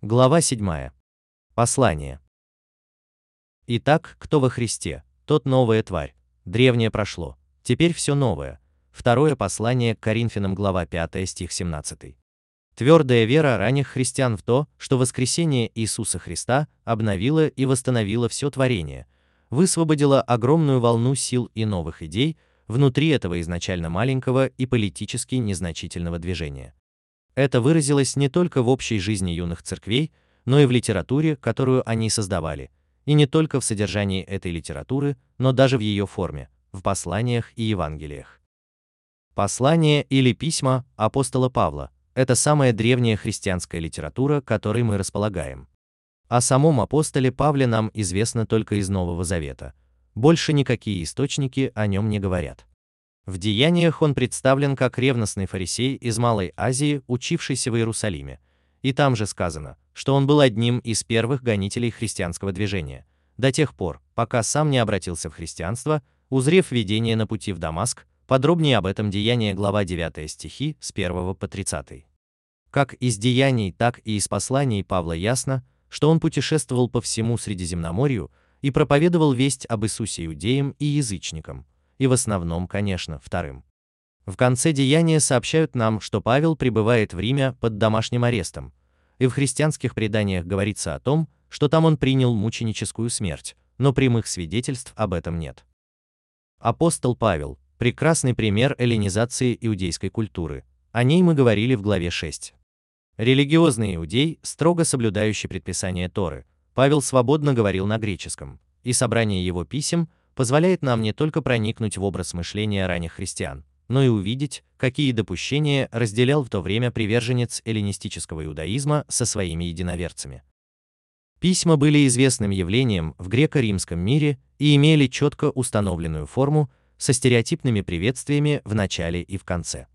Глава 7. Послание. Итак, кто во Христе, тот новая тварь. Древнее прошло, теперь все новое. Второе послание к Коринфянам, глава 5, стих 17. Твердая вера ранних христиан в то, что воскресение Иисуса Христа обновило и восстановило все творение, высвободило огромную волну сил и новых идей внутри этого изначально маленького и политически незначительного движения. Это выразилось не только в общей жизни юных церквей, но и в литературе, которую они создавали, и не только в содержании этой литературы, но даже в ее форме, в посланиях и Евангелиях. Послание или письма апостола Павла – это самая древняя христианская литература, которой мы располагаем. О самом апостоле Павле нам известно только из Нового Завета. Больше никакие источники о нем не говорят. В деяниях он представлен как ревностный фарисей из Малой Азии, учившийся в Иерусалиме. И там же сказано, что он был одним из первых гонителей христианского движения, до тех пор, пока сам не обратился в христианство, узрев видение на пути в Дамаск, подробнее об этом деяние глава 9 стихи с 1 по 30. Как из деяний, так и из посланий Павла ясно, что он путешествовал по всему Средиземноморью и проповедовал весть об Иисусе иудеям и язычникам, и в основном, конечно, вторым. В конце деяния сообщают нам, что Павел пребывает в Риме под домашним арестом, и в христианских преданиях говорится о том, что там он принял мученическую смерть, но прямых свидетельств об этом нет. Апостол Павел – прекрасный пример эллинизации иудейской культуры, о ней мы говорили в главе 6. Религиозный иудей, строго соблюдающий предписания Торы, Павел свободно говорил на греческом, и собрание его писем позволяет нам не только проникнуть в образ мышления ранних христиан, но и увидеть, какие допущения разделял в то время приверженец эллинистического иудаизма со своими единоверцами. Письма были известным явлением в греко-римском мире и имели четко установленную форму со стереотипными приветствиями в начале и в конце.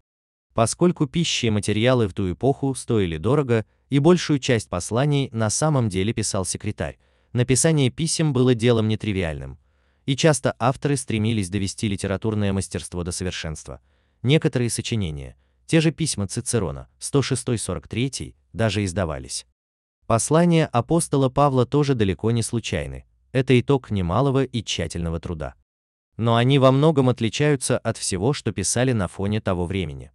Поскольку пищи и материалы в ту эпоху стоили дорого, и большую часть посланий на самом деле писал секретарь, написание писем было делом нетривиальным, и часто авторы стремились довести литературное мастерство до совершенства. Некоторые сочинения, те же письма Цицерона, 106-43, даже издавались. Послания апостола Павла тоже далеко не случайны, это итог немалого и тщательного труда. Но они во многом отличаются от всего, что писали на фоне того времени.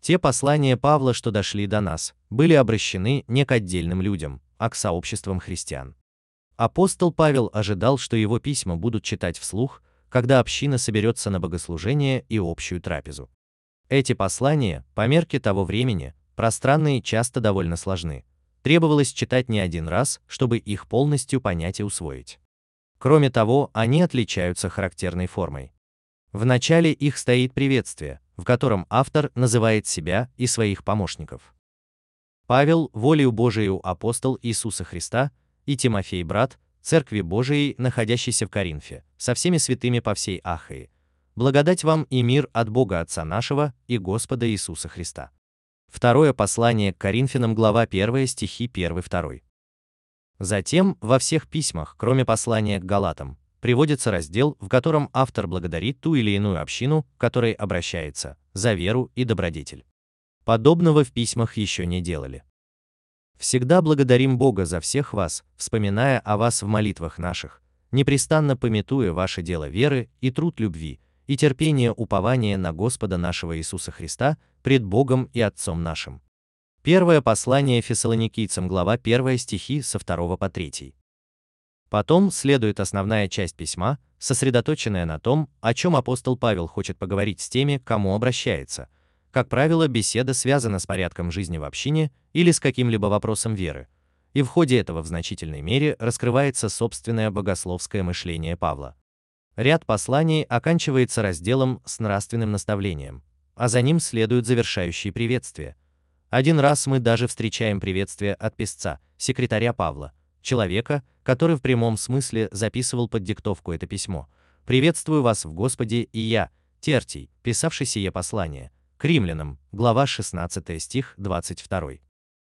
Те послания Павла, что дошли до нас, были обращены не к отдельным людям, а к сообществам христиан. Апостол Павел ожидал, что его письма будут читать вслух, когда община соберется на богослужение и общую трапезу. Эти послания, по мерке того времени, пространные часто довольно сложны. Требовалось читать не один раз, чтобы их полностью понять и усвоить. Кроме того, они отличаются характерной формой. В начале их стоит приветствие, в котором автор называет себя и своих помощников. Павел, волею Божию апостол Иисуса Христа, и Тимофей брат, Церкви Божией, находящейся в Коринфе, со всеми святыми по всей Ахии. Благодать вам и мир от Бога Отца нашего и Господа Иисуса Христа. Второе послание к Коринфянам, глава 1, стихи 1-2. Затем, во всех письмах, кроме послания к Галатам, приводится раздел, в котором автор благодарит ту или иную общину, к которой обращается, за веру и добродетель. Подобного в письмах еще не делали. Всегда благодарим Бога за всех вас, вспоминая о вас в молитвах наших, непрестанно пометуя ваше дело веры и труд любви, и терпение упования на Господа нашего Иисуса Христа пред Богом и Отцом нашим. Первое послание фессалоникийцам, глава 1 стихи со 2 по 3. Потом следует основная часть письма, сосредоточенная на том, о чем апостол Павел хочет поговорить с теми, кому обращается, как правило, беседа связана с порядком жизни в общине или с каким-либо вопросом веры, и в ходе этого в значительной мере раскрывается собственное богословское мышление Павла. Ряд посланий оканчивается разделом с нравственным наставлением, а за ним следуют завершающие приветствия. Один раз мы даже встречаем приветствие от писца, секретаря Павла, человека, который в прямом смысле записывал под диктовку это письмо. «Приветствую вас в Господе и я, Тертий, писавший сие послание, к римлянам, глава 16 стих 22.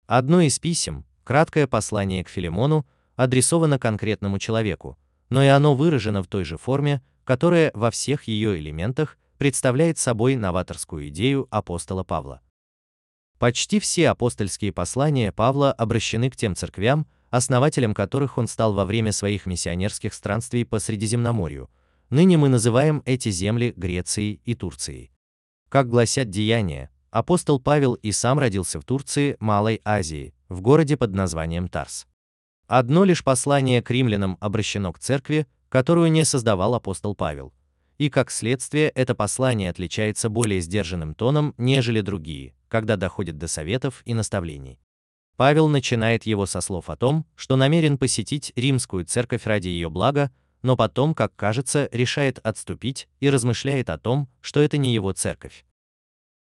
Одно из писем, краткое послание к Филимону, адресовано конкретному человеку, но и оно выражено в той же форме, которая во всех ее элементах представляет собой новаторскую идею апостола Павла. Почти все апостольские послания Павла обращены к тем церквям, основателем которых он стал во время своих миссионерских странствий по Средиземноморью. Ныне мы называем эти земли Грецией и Турцией. Как гласят деяния, апостол Павел и сам родился в Турции, Малой Азии, в городе под названием Тарс. Одно лишь послание к римлянам обращено к церкви, которую не создавал апостол Павел, и как следствие это послание отличается более сдержанным тоном, нежели другие, когда доходит до советов и наставлений. Павел начинает его со слов о том, что намерен посетить римскую церковь ради ее блага, но потом, как кажется, решает отступить и размышляет о том, что это не его церковь.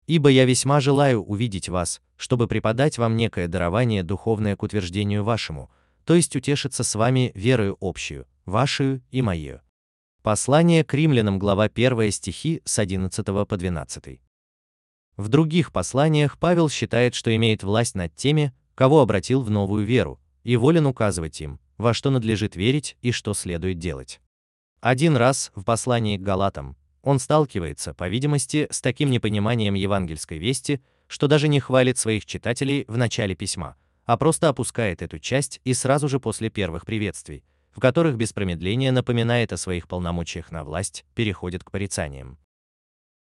Ибо я весьма желаю увидеть вас, чтобы преподать вам некое дарование духовное к утверждению вашему, то есть утешиться с вами верою общую, вашу и мою. Послание к римлянам, глава 1 стихи с 11 по 12. В других посланиях Павел считает, что имеет власть над теми, кого обратил в новую веру, и волен указывать им, во что надлежит верить и что следует делать. Один раз в послании к Галатам он сталкивается, по видимости, с таким непониманием евангельской вести, что даже не хвалит своих читателей в начале письма, а просто опускает эту часть и сразу же после первых приветствий, в которых без промедления напоминает о своих полномочиях на власть, переходит к порицаниям.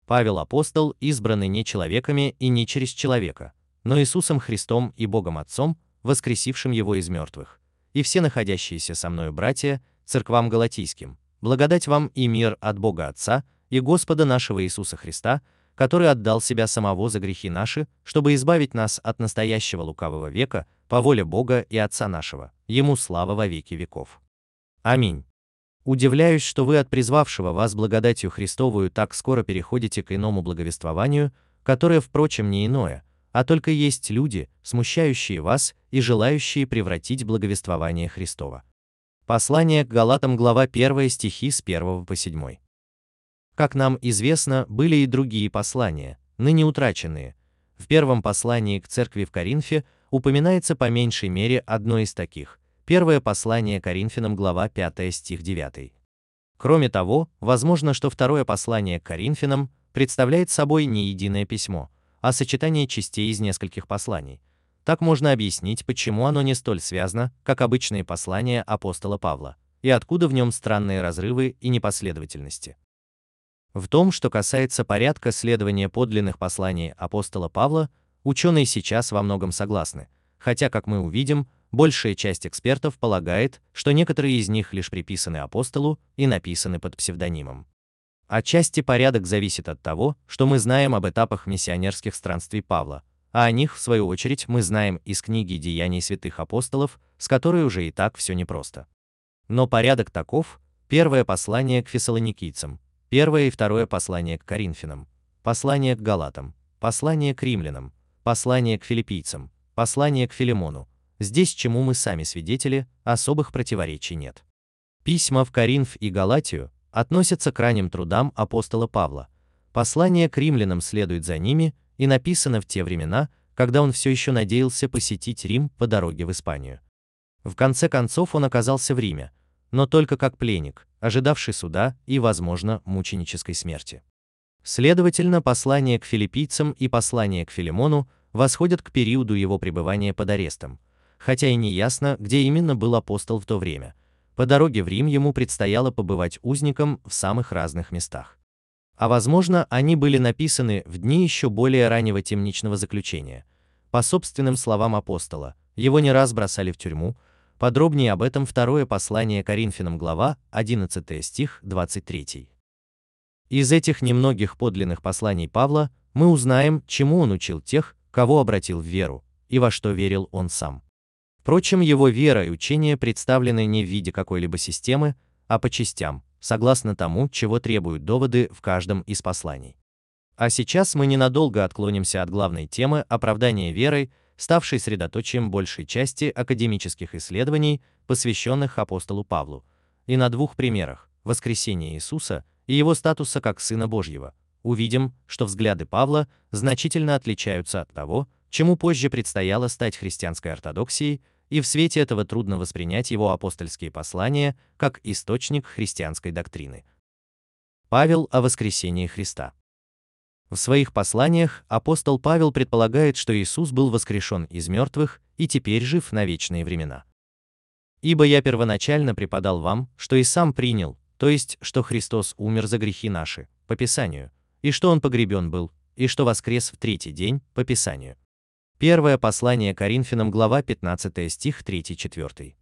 Павел апостол, избранный не человеками и не через человека, но Иисусом Христом и Богом Отцом, воскресившим его из мертвых. И все находящиеся со мною братья, церквам галатийским, благодать вам и мир от Бога Отца и Господа нашего Иисуса Христа, который отдал себя самого за грехи наши, чтобы избавить нас от настоящего лукавого века, по воле Бога и Отца нашего, Ему слава во веки веков. Аминь. Удивляюсь, что вы от призвавшего вас благодатью Христовую так скоро переходите к иному благовествованию, которое, впрочем, не иное, а только есть люди, смущающие вас и желающие превратить благовествование Христова. Послание к Галатам, глава 1, стихи с 1 по 7. Как нам известно, были и другие послания, ныне утраченные. В первом послании к церкви в Коринфе упоминается по меньшей мере одно из таких, Первое послание Коринфянам, глава 5, стих 9. Кроме того, возможно, что второе послание к Коринфянам представляет собой не единое письмо, а сочетание частей из нескольких посланий. Так можно объяснить, почему оно не столь связано, как обычные послания апостола Павла, и откуда в нем странные разрывы и непоследовательности. В том, что касается порядка следования подлинных посланий апостола Павла, ученые сейчас во многом согласны, хотя, как мы увидим, большая часть экспертов полагает, что некоторые из них лишь приписаны апостолу и написаны под псевдонимом. Отчасти порядок зависит от того, что мы знаем об этапах миссионерских странствий Павла, а о них, в свою очередь, мы знаем из книги «Деяний святых апостолов», с которой уже и так все непросто. Но порядок таков, первое послание к фессалоникийцам, первое и второе послание к коринфянам, послание к галатам, послание к римлянам, послание к филиппийцам, послание к Филимону, Здесь, чему мы сами свидетели, особых противоречий нет. Письма в Коринф и Галатию относятся к ранним трудам апостола Павла. Послание к римлянам следует за ними и написано в те времена, когда он все еще надеялся посетить Рим по дороге в Испанию. В конце концов он оказался в Риме, но только как пленник, ожидавший суда и, возможно, мученической смерти. Следовательно, послание к филиппийцам и послание к Филимону восходят к периоду его пребывания под арестом, хотя и не ясно, где именно был апостол в то время. По дороге в Рим ему предстояло побывать узником в самых разных местах. А возможно, они были написаны в дни еще более раннего темничного заключения. По собственным словам апостола, его не раз бросали в тюрьму, подробнее об этом второе послание Коринфянам глава 11 стих 23. Из этих немногих подлинных посланий Павла мы узнаем, чему он учил тех, кого обратил в веру, и во что верил он сам. Впрочем, его вера и учение представлены не в виде какой-либо системы, а по частям, согласно тому, чего требуют доводы в каждом из посланий. А сейчас мы ненадолго отклонимся от главной темы оправдания верой, ставшей средоточием большей части академических исследований, посвященных апостолу Павлу, и на двух примерах – воскресения Иисуса и его статуса как Сына Божьего, увидим, что взгляды Павла значительно отличаются от того, чему позже предстояло стать христианской ортодоксией, и в свете этого трудно воспринять его апостольские послания как источник христианской доктрины. Павел о воскресении Христа. В своих посланиях апостол Павел предполагает, что Иисус был воскрешен из мертвых и теперь жив на вечные времена. Ибо я первоначально преподал вам, что и сам принял, то есть, что Христос умер за грехи наши, по Писанию, и что Он погребен был, и что воскрес в третий день, по Писанию. Первое послание Коринфянам, глава 15 стих 3-4.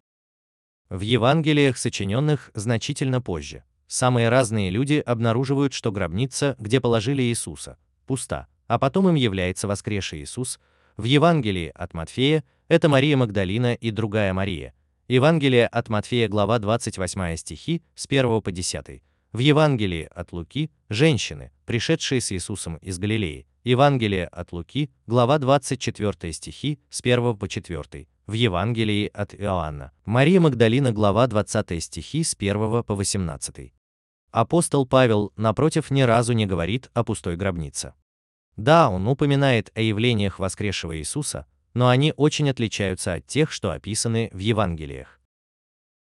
В Евангелиях, сочиненных значительно позже, самые разные люди обнаруживают, что гробница, где положили Иисуса, пуста, а потом им является воскресший Иисус. В Евангелии от Матфея это Мария Магдалина и другая Мария, Евангелие от Матфея, глава 28 стихи, с 1 по 10. В Евангелии от Луки – женщины, пришедшие с Иисусом из Галилеи. Евангелие от Луки, глава 24 стихи, с 1 по 4. В Евангелии от Иоанна. Мария Магдалина, глава 20 стихи, с 1 по 18. Апостол Павел, напротив, ни разу не говорит о пустой гробнице. Да, он упоминает о явлениях воскресшего Иисуса, но они очень отличаются от тех, что описаны в Евангелиях.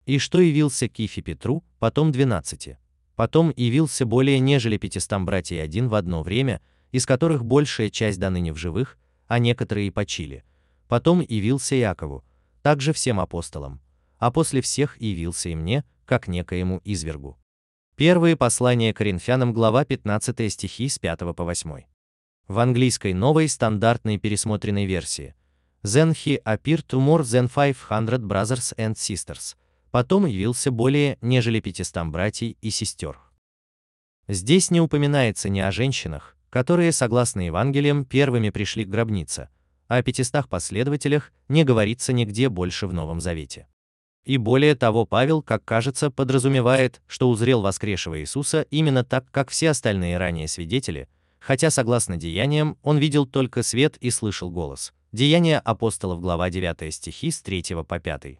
И что явился Кифе Петру, потом двенадцати. Потом явился более нежели пятистам братьей один в одно время, из которых большая часть до ныне в живых, а некоторые и почили. Потом явился Якову, также всем апостолам, а после всех явился и мне, как некоему извергу. Первые послания Коринфянам, глава 15 стихи с 5 по 8. В английской новой стандартной пересмотренной версии Then he appeared to more than 500 brothers and sisters. Потом явился более нежели 500 братьев и сестер. Здесь не упоминается ни о женщинах, которые, согласно Евангелиям, первыми пришли к гробнице, а о 500 последователях не говорится нигде больше в Новом Завете. И более того, Павел, как кажется, подразумевает, что узрел воскресшего Иисуса именно так, как все остальные ранее свидетели, хотя, согласно деяниям, он видел только свет и слышал голос. Деяния апостолов, глава 9 стихи с 3 по 5.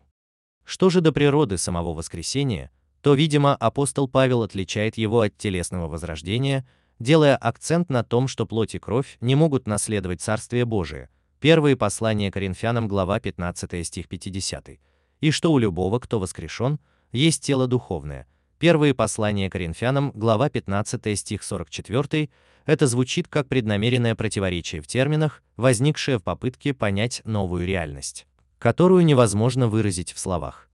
Что же до природы самого воскресения, то, видимо, апостол Павел отличает его от телесного возрождения, делая акцент на том, что плоть и кровь не могут наследовать Царствие Божие. Первые послания Коринфянам, глава 15 стих 50. И что у любого, кто воскрешен, есть тело духовное. Первые послания Коринфянам, глава 15 стих 44, это звучит как преднамеренное противоречие в терминах, возникшее в попытке понять новую реальность, которую невозможно выразить в словах.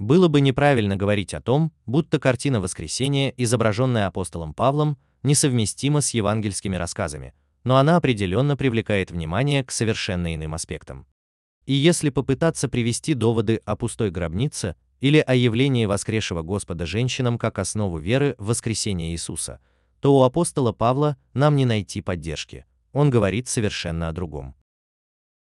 Было бы неправильно говорить о том, будто картина воскресения, изображенная апостолом Павлом, несовместима с евангельскими рассказами, но она определенно привлекает внимание к совершенно иным аспектам. И если попытаться привести доводы о пустой гробнице или о явлении воскресшего Господа женщинам как основу веры в воскресение Иисуса – то у апостола Павла нам не найти поддержки. Он говорит совершенно о другом.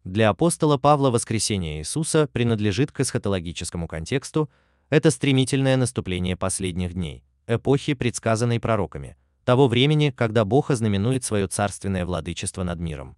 Для апостола Павла воскресение Иисуса принадлежит к эсхатологическому контексту, это стремительное наступление последних дней, эпохи, предсказанной пророками, того времени, когда Бог ознаменует свое царственное владычество над миром.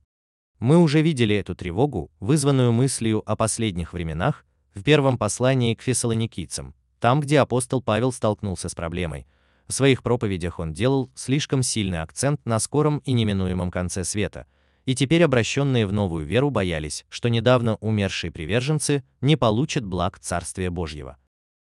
Мы уже видели эту тревогу, вызванную мыслью о последних временах, в первом послании к фессалоникийцам, там, где апостол Павел столкнулся с проблемой, в своих проповедях он делал слишком сильный акцент на скором и неминуемом конце света, и теперь обращенные в новую веру боялись, что недавно умершие приверженцы не получат благ Царствия Божьего.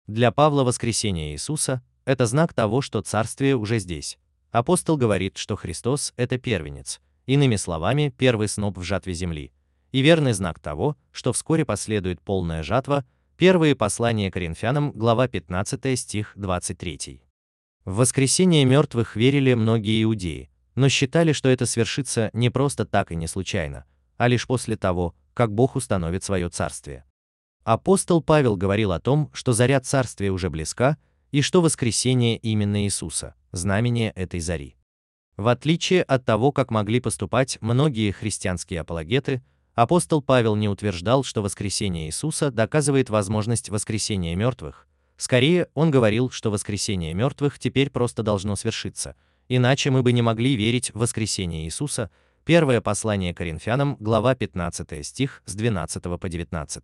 Для Павла воскресение Иисуса – это знак того, что Царствие уже здесь. Апостол говорит, что Христос – это первенец, иными словами, первый сноп в жатве земли, и верный знак того, что вскоре последует полная жатва, первые послания Коринфянам, глава 15 стих 23. В воскресение мертвых верили многие иудеи, но считали, что это свершится не просто так и не случайно, а лишь после того, как Бог установит свое царствие. Апостол Павел говорил о том, что заря царствия уже близка, и что воскресение именно Иисуса – знамение этой зари. В отличие от того, как могли поступать многие христианские апологеты, апостол Павел не утверждал, что воскресение Иисуса доказывает возможность воскресения мертвых, Скорее, он говорил, что воскресение мертвых теперь просто должно свершиться, иначе мы бы не могли верить в воскресение Иисуса. Первое послание Коринфянам, глава 15 стих с 12 по 19.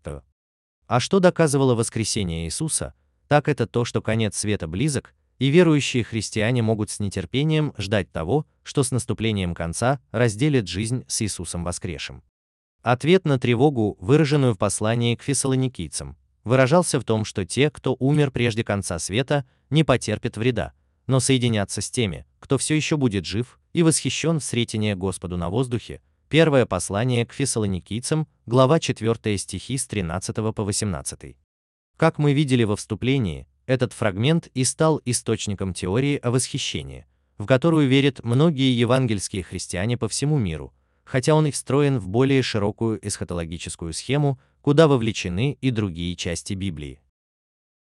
А что доказывало воскресение Иисуса? Так это то, что конец света близок, и верующие христиане могут с нетерпением ждать того, что с наступлением конца разделит жизнь с Иисусом воскресшим. Ответ на тревогу, выраженную в послании к фессалоникийцам, выражался в том, что те, кто умер прежде конца света, не потерпят вреда, но соединятся с теми, кто все еще будет жив, и восхищен в сретение Господу на воздухе. Первое послание к фессалоникийцам, глава 4 стихи с 13 по 18. Как мы видели во вступлении, этот фрагмент и стал источником теории о восхищении, в которую верят многие евангельские христиане по всему миру, хотя он и встроен в более широкую эсхатологическую схему, куда вовлечены и другие части Библии.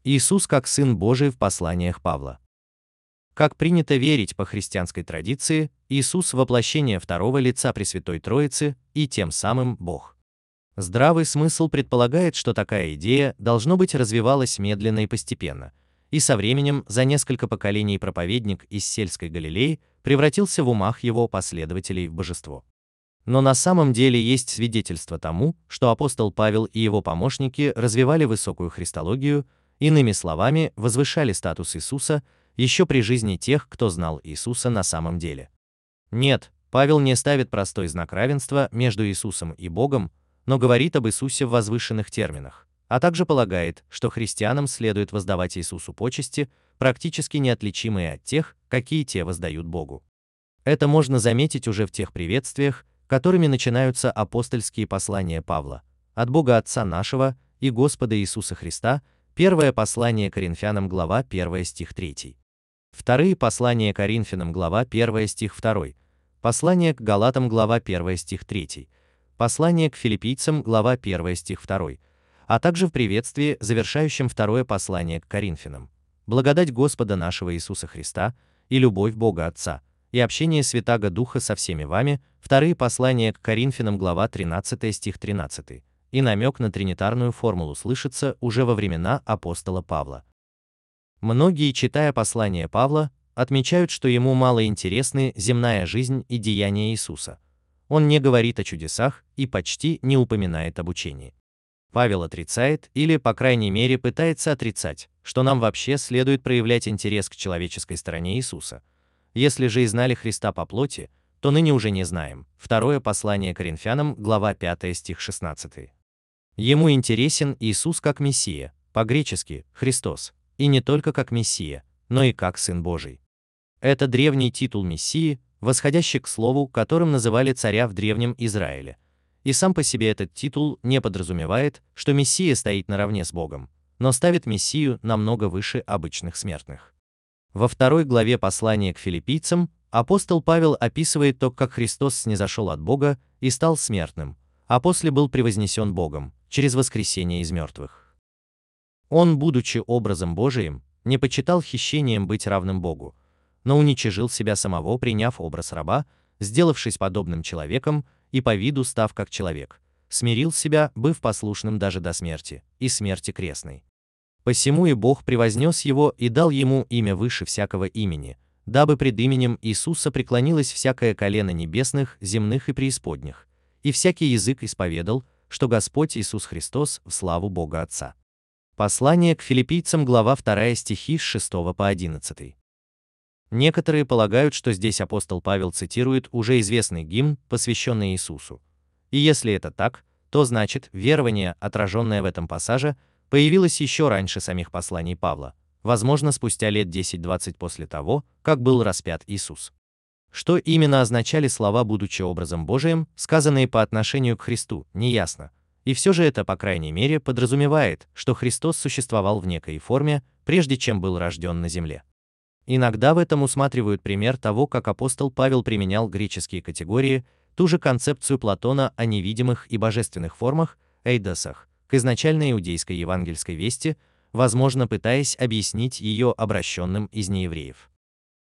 Иисус как Сын Божий в посланиях Павла. Как принято верить по христианской традиции, Иисус – воплощение второго лица Пресвятой Троицы и тем самым Бог. Здравый смысл предполагает, что такая идея должно быть развивалась медленно и постепенно, и со временем за несколько поколений проповедник из сельской Галилеи превратился в умах его последователей в божество. Но на самом деле есть свидетельство тому, что апостол Павел и его помощники развивали высокую христологию, иными словами, возвышали статус Иисуса еще при жизни тех, кто знал Иисуса на самом деле. Нет, Павел не ставит простой знак равенства между Иисусом и Богом, но говорит об Иисусе в возвышенных терминах, а также полагает, что христианам следует воздавать Иисусу почести, практически неотличимые от тех, какие те воздают Богу. Это можно заметить уже в тех приветствиях, которыми начинаются апостольские послания Павла, от Бога Отца нашего и Господа Иисуса Христа, первое послание Коринфянам, глава 1 стих 3. Вторые послания Коринфянам, глава 1 стих 2, послание к Галатам, глава 1 стих 3, послание к филиппийцам, глава 1 стих 2, а также в приветствии, завершающем второе послание к Коринфянам. Благодать Господа нашего Иисуса Христа и любовь Бога Отца и общение Святаго Духа со всеми вами, вторые послания к Коринфянам, глава 13 стих 13, и намек на тринитарную формулу слышится уже во времена апостола Павла. Многие, читая послание Павла, отмечают, что ему мало интересны земная жизнь и деяния Иисуса. Он не говорит о чудесах и почти не упоминает об учении. Павел отрицает или, по крайней мере, пытается отрицать, что нам вообще следует проявлять интерес к человеческой стороне Иисуса. Если же и знали Христа по плоти, то ныне уже не знаем. Второе послание Коринфянам, глава 5 стих 16. Ему интересен Иисус как Мессия, по-гречески Христос, и не только как Мессия, но и как Сын Божий. Это древний титул Мессии, восходящий к слову, которым называли царя в древнем Израиле. И сам по себе этот титул не подразумевает, что Мессия стоит наравне с Богом, но ставит Мессию намного выше обычных смертных. Во второй главе послания к филиппийцам апостол Павел описывает то, как Христос снизошел от Бога и стал смертным, а после был превознесен Богом через воскресение из мертвых. Он, будучи образом Божиим, не почитал хищением быть равным Богу, но уничижил себя самого, приняв образ раба, сделавшись подобным человеком и по виду став как человек, смирил себя, быв послушным даже до смерти, и смерти крестной. Посему и Бог превознес его и дал ему имя выше всякого имени, дабы пред именем Иисуса преклонилось всякое колено небесных, земных и преисподних, и всякий язык исповедал, что Господь Иисус Христос в славу Бога Отца. Послание к филиппийцам, глава 2 стихи с 6 по 11. Некоторые полагают, что здесь апостол Павел цитирует уже известный гимн, посвященный Иисусу. И если это так, то значит, верование, отраженное в этом пассаже, появилось еще раньше самих посланий Павла, возможно, спустя лет 10-20 после того, как был распят Иисус. Что именно означали слова «будучи образом Божиим», сказанные по отношению к Христу, неясно, и все же это, по крайней мере, подразумевает, что Христос существовал в некой форме, прежде чем был рожден на земле. Иногда в этом усматривают пример того, как апостол Павел применял греческие категории, ту же концепцию Платона о невидимых и божественных формах, эйдосах, к изначальной иудейской евангельской вести, возможно, пытаясь объяснить ее обращенным из неевреев.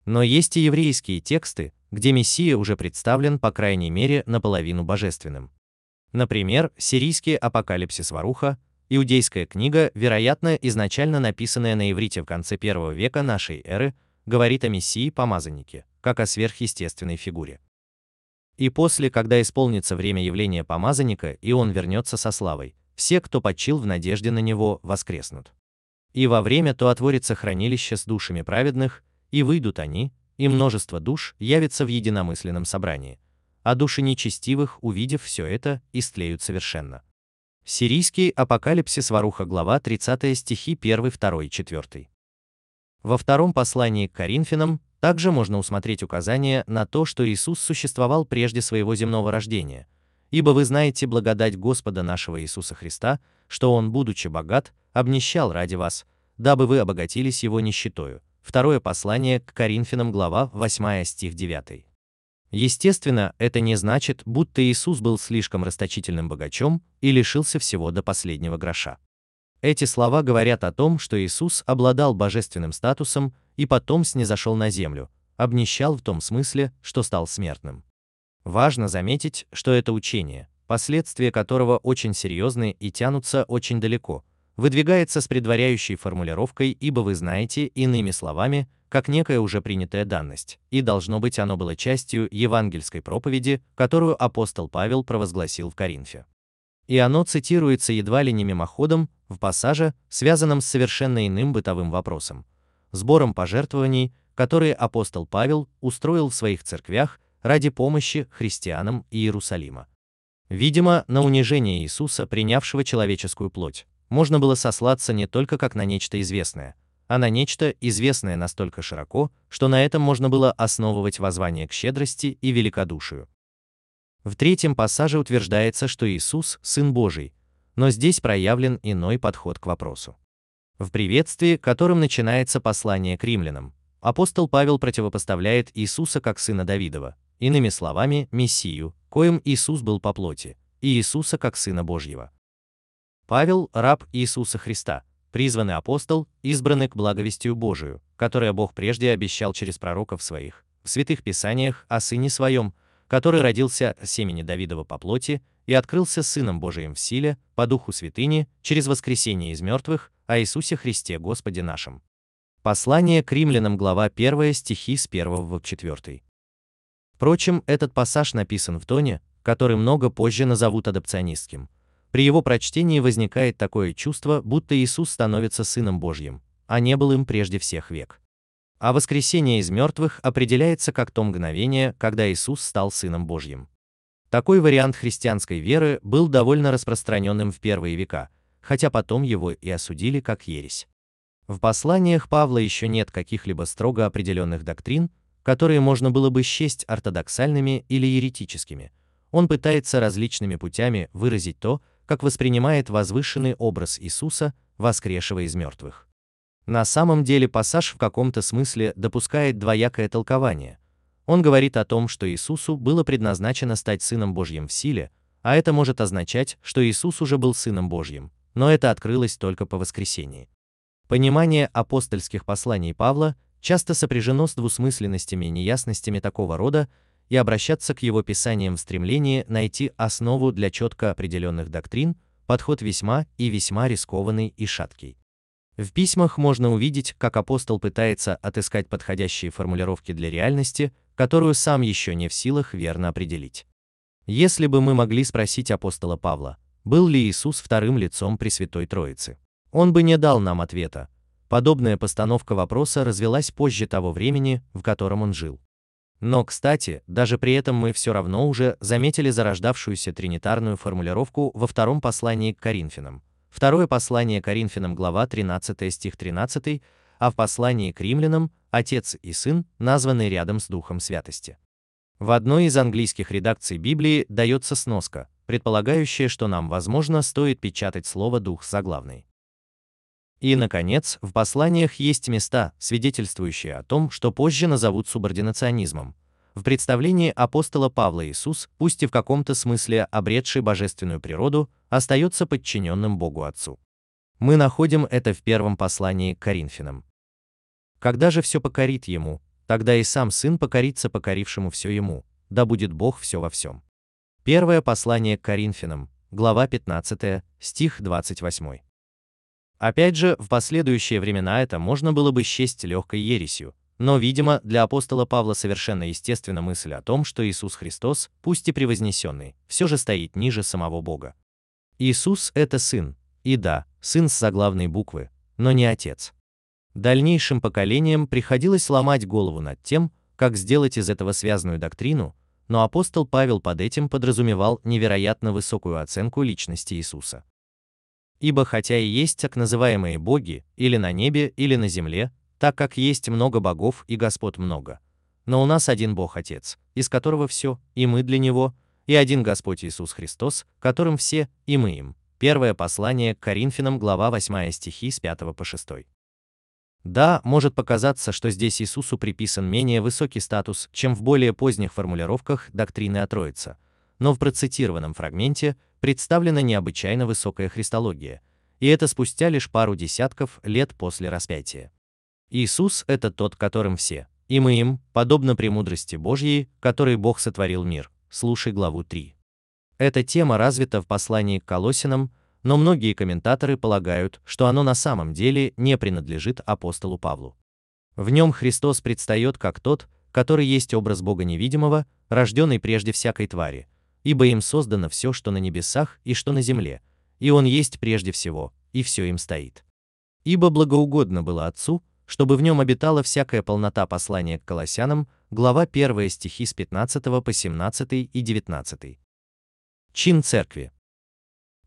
Но есть и еврейские тексты, где Мессия уже представлен, по крайней мере, наполовину божественным. Например, сирийский апокалипсис Варуха, иудейская книга, вероятно, изначально написанная на иврите в конце первого века нашей эры, говорит о Мессии-помазаннике, как о сверхъестественной фигуре. И после, когда исполнится время явления помазанника, и он вернется со славой, все, кто почил в надежде на него, воскреснут. И во время то отворится хранилище с душами праведных, и выйдут они, и множество душ явится в единомысленном собрании, а души нечестивых, увидев все это, истлеют совершенно. Сирийский апокалипсис Варуха глава 30 стихи 1, 2, 4. Во втором послании к Коринфянам также можно усмотреть указание на то, что Иисус существовал прежде своего земного рождения. Ибо вы знаете благодать Господа нашего Иисуса Христа, что Он, будучи богат, обнищал ради вас, дабы вы обогатились Его нищетою. Второе послание к Коринфянам, глава 8 стих 9. Естественно, это не значит, будто Иисус был слишком расточительным богачом и лишился всего до последнего гроша. Эти слова говорят о том, что Иисус обладал божественным статусом и потом снизошел на землю, обнищал в том смысле, что стал смертным. Важно заметить, что это учение, последствия которого очень серьезны и тянутся очень далеко, выдвигается с предваряющей формулировкой «ибо вы знаете», иными словами, как некая уже принятая данность, и должно быть оно было частью евангельской проповеди, которую апостол Павел провозгласил в Коринфе. И оно цитируется едва ли не мимоходом в пассаже, связанном с совершенно иным бытовым вопросом – сбором пожертвований, которые апостол Павел устроил в своих церквях ради помощи христианам Иерусалима. Видимо, на унижение Иисуса, принявшего человеческую плоть, можно было сослаться не только как на нечто известное – а на нечто, известное настолько широко, что на этом можно было основывать воззвание к щедрости и великодушию. В третьем пассаже утверждается, что Иисус – Сын Божий, но здесь проявлен иной подход к вопросу. В приветствии, которым начинается послание к римлянам, апостол Павел противопоставляет Иисуса как сына Давидова, иными словами, Мессию, коим Иисус был по плоти, и Иисуса как сына Божьего. Павел – раб Иисуса Христа, призванный апостол, избранный к благовестию Божию, которое Бог прежде обещал через пророков своих, в святых писаниях о Сыне Своем, который родился семени Давидова по плоти и открылся Сыном Божиим в силе, по Духу Святыни, через воскресение из мертвых, о Иисусе Христе Господе нашим. Послание к римлянам, глава 1, стихи с 1 в 4. Впрочем, этот пассаж написан в тоне, который много позже назовут адапционистским, при его прочтении возникает такое чувство, будто Иисус становится Сыном Божьим, а не был им прежде всех век. А воскресение из мертвых определяется как то мгновение, когда Иисус стал Сыном Божьим. Такой вариант христианской веры был довольно распространенным в первые века, хотя потом его и осудили как ересь. В посланиях Павла еще нет каких-либо строго определенных доктрин, которые можно было бы счесть ортодоксальными или еретическими. Он пытается различными путями выразить то, как воспринимает возвышенный образ Иисуса, воскресшего из мертвых. На самом деле пассаж в каком-то смысле допускает двоякое толкование. Он говорит о том, что Иисусу было предназначено стать Сыном Божьим в силе, а это может означать, что Иисус уже был Сыном Божьим, но это открылось только по воскресении. Понимание апостольских посланий Павла часто сопряжено с двусмысленностями и неясностями такого рода, и обращаться к его писаниям в стремлении найти основу для четко определенных доктрин, подход весьма и весьма рискованный и шаткий. В письмах можно увидеть, как апостол пытается отыскать подходящие формулировки для реальности, которую сам еще не в силах верно определить. Если бы мы могли спросить апостола Павла, был ли Иисус вторым лицом Пресвятой Троицы, он бы не дал нам ответа. Подобная постановка вопроса развелась позже того времени, в котором он жил. Но, кстати, даже при этом мы все равно уже заметили зарождавшуюся тринитарную формулировку во втором послании к Коринфянам. Второе послание Коринфянам, глава 13 стих 13, а в послании к римлянам Отец и Сын названы рядом с Духом Святости. В одной из английских редакций Библии дается сноска, предполагающая, что нам, возможно, стоит печатать слово «дух» заглавный. И, наконец, в посланиях есть места, свидетельствующие о том, что позже назовут субординационизмом. В представлении апостола Павла Иисус, пусть и в каком-то смысле обретший божественную природу, остается подчиненным Богу Отцу. Мы находим это в первом послании к Коринфянам. Когда же все покорит ему, тогда и сам Сын покорится покорившему все ему, да будет Бог все во всем. Первое послание к Коринфянам, глава 15, стих 28. Опять же, в последующие времена это можно было бы счесть легкой ересью, но, видимо, для апостола Павла совершенно естественна мысль о том, что Иисус Христос, пусть и превознесенный, все же стоит ниже самого Бога. Иисус – это Сын, и да, Сын с заглавной буквы, но не Отец. Дальнейшим поколениям приходилось ломать голову над тем, как сделать из этого связанную доктрину, но апостол Павел под этим подразумевал невероятно высокую оценку личности Иисуса. Ибо хотя и есть так называемые боги, или на небе, или на земле, так как есть много богов и господ много. Но у нас один Бог Отец, из которого все, и мы для Него, и один Господь Иисус Христос, которым все, и мы им. Первое послание к Коринфянам, глава 8 стихи с 5 по 6. Да, может показаться, что здесь Иисусу приписан менее высокий статус, чем в более поздних формулировках доктрины о Троице, но в процитированном фрагменте представлена необычайно высокая христология, и это спустя лишь пару десятков лет после распятия. Иисус – это тот, которым все, и мы им, подобно премудрости Божьей, которой Бог сотворил мир. Слушай главу 3. Эта тема развита в послании к Колосинам, но многие комментаторы полагают, что оно на самом деле не принадлежит апостолу Павлу. В нем Христос предстает как тот, который есть образ Бога невидимого, рожденный прежде всякой твари, ибо им создано все, что на небесах и что на земле, и Он есть прежде всего, и все им стоит. Ибо благоугодно было Отцу, чтобы в нем обитала всякая полнота послания к Колоссянам, глава 1 стихи с 15 по 17 и 19. Чин церкви.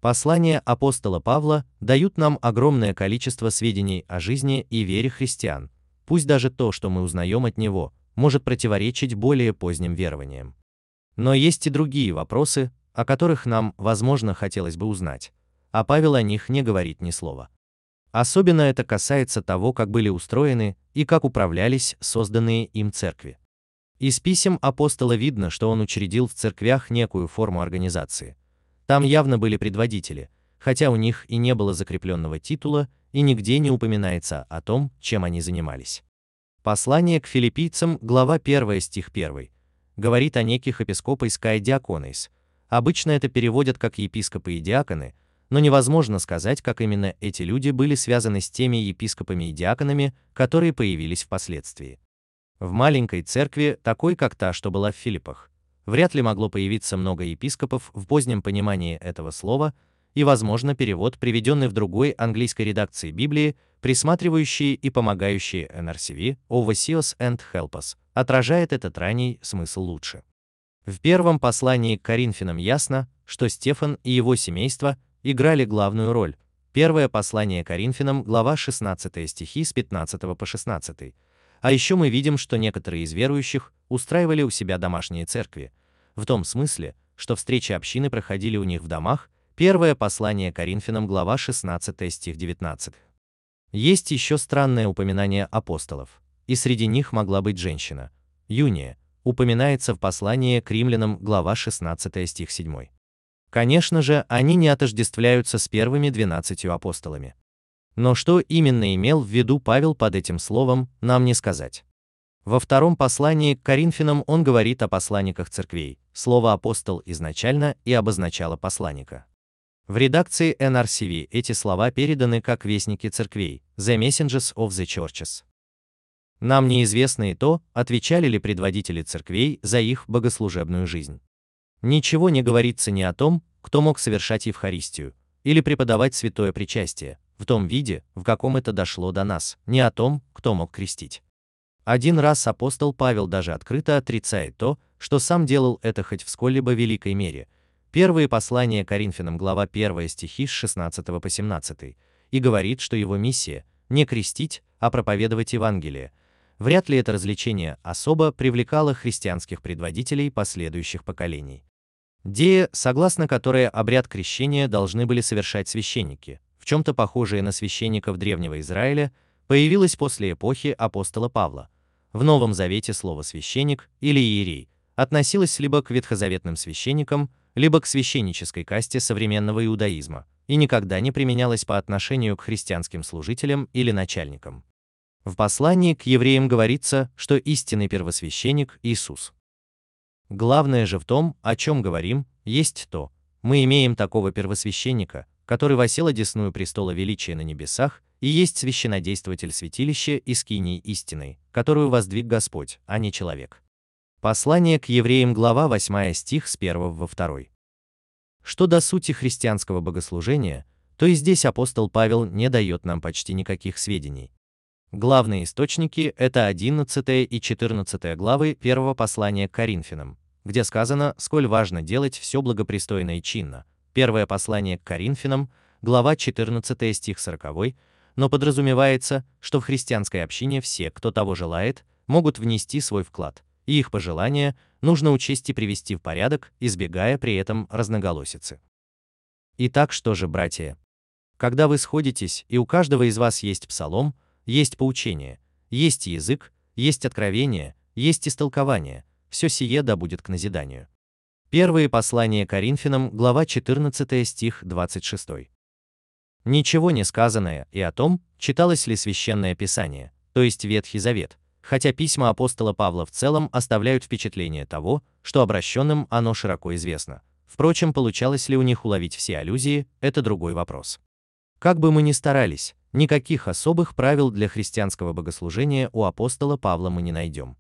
Послания апостола Павла дают нам огромное количество сведений о жизни и вере христиан, пусть даже то, что мы узнаем от него, может противоречить более поздним верованиям. Но есть и другие вопросы, о которых нам, возможно, хотелось бы узнать, а Павел о них не говорит ни слова. Особенно это касается того, как были устроены и как управлялись созданные им церкви. Из писем апостола видно, что он учредил в церквях некую форму организации. Там явно были предводители, хотя у них и не было закрепленного титула, и нигде не упоминается о том, чем они занимались. Послание к филиппийцам, глава 1 стих 1, говорит о неких епископais кай диаконейс. Обычно это переводят как епископы и диаконы, но невозможно сказать, как именно эти люди были связаны с теми епископами и диаконами, которые появились впоследствии. В маленькой церкви, такой как та, что была в Филиппах, вряд ли могло появиться много епископов в позднем понимании этого слова, и, возможно, перевод, приведенный в другой английской редакции Библии, присматривающие и помогающие NRCV, Overseers and Helpers, отражает этот ранний смысл лучше. В первом послании к Коринфянам ясно, что Стефан и его семейство играли главную роль. Первое послание Коринфянам, глава 16 стихи с 15 по 16. А еще мы видим, что некоторые из верующих устраивали у себя домашние церкви, в том смысле, что встречи общины проходили у них в домах, первое послание Коринфянам, глава 16 стих 19. Есть еще странное упоминание апостолов, и среди них могла быть женщина. Юния упоминается в послании к римлянам, глава 16 стих 7. Конечно же, они не отождествляются с первыми двенадцатью апостолами. Но что именно имел в виду Павел под этим словом, нам не сказать. Во втором послании к Коринфянам он говорит о посланниках церквей. Слово апостол изначально и обозначало посланника. В редакции NRCV эти слова переданы как вестники церквей, The Messengers of the Churches. Нам неизвестно и то, отвечали ли предводители церквей за их богослужебную жизнь. Ничего не говорится ни о том, кто мог совершать Евхаристию или преподавать святое причастие, в том виде, в каком это дошло до нас, не о том, кто мог крестить. Один раз апостол Павел даже открыто отрицает то, что сам делал это хоть в сколь-либо великой мере. Первые послания Коринфянам, глава 1 стихи с 16 по 17, и говорит, что его миссия – не крестить, а проповедовать Евангелие. Вряд ли это развлечение особо привлекало христианских предводителей последующих поколений. Дея, согласно которой обряд крещения должны были совершать священники, в чем-то похожее на священников древнего Израиля, появилась после эпохи апостола Павла. В Новом Завете слово «священник» или «иерей» относилось либо к ветхозаветным священникам, либо к священнической касте современного иудаизма и никогда не применялось по отношению к христианским служителям или начальникам. В послании к евреям говорится, что истинный первосвященник – Иисус. Главное же в том, о чем говорим, есть то, мы имеем такого первосвященника, который восел одесную престола величия на небесах, и есть священодействователь святилища и скинии истины, которую воздвиг Господь, а не человек. Послание к евреям, глава 8 стих с 1 во 2. Что до сути христианского богослужения, то и здесь апостол Павел не дает нам почти никаких сведений. Главные источники – это 11 и 14 главы первого послания к Коринфянам, где сказано, сколь важно делать все благопристойно и чинно, Первое послание к Коринфянам, глава 14 стих 40, но подразумевается, что в христианской общине все, кто того желает, могут внести свой вклад, и их пожелания нужно учесть и привести в порядок, избегая при этом разноголосицы. Итак, что же, братья? Когда вы сходитесь, и у каждого из вас есть псалом, есть поучение, есть язык, есть откровение, есть истолкование, все сие да будет к назиданию. Первые послания Коринфянам, глава 14 стих 26. Ничего не сказанное и о том, читалось ли священное писание, то есть Ветхий Завет, хотя письма апостола Павла в целом оставляют впечатление того, что обращенным оно широко известно. Впрочем, получалось ли у них уловить все аллюзии, это другой вопрос. Как бы мы ни старались, никаких особых правил для христианского богослужения у апостола Павла мы не найдем.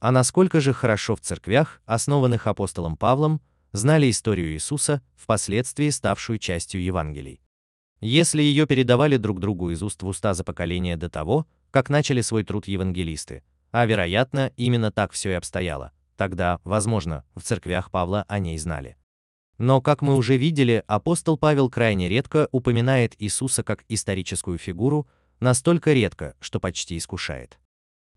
А насколько же хорошо в церквях, основанных апостолом Павлом, знали историю Иисуса, впоследствии ставшую частью Евангелий. Если ее передавали друг другу из уст в уста за поколение до того, как начали свой труд евангелисты, а вероятно, именно так все и обстояло, тогда, возможно, в церквях Павла о ней знали. Но, как мы уже видели, апостол Павел крайне редко упоминает Иисуса как историческую фигуру, настолько редко, что почти искушает.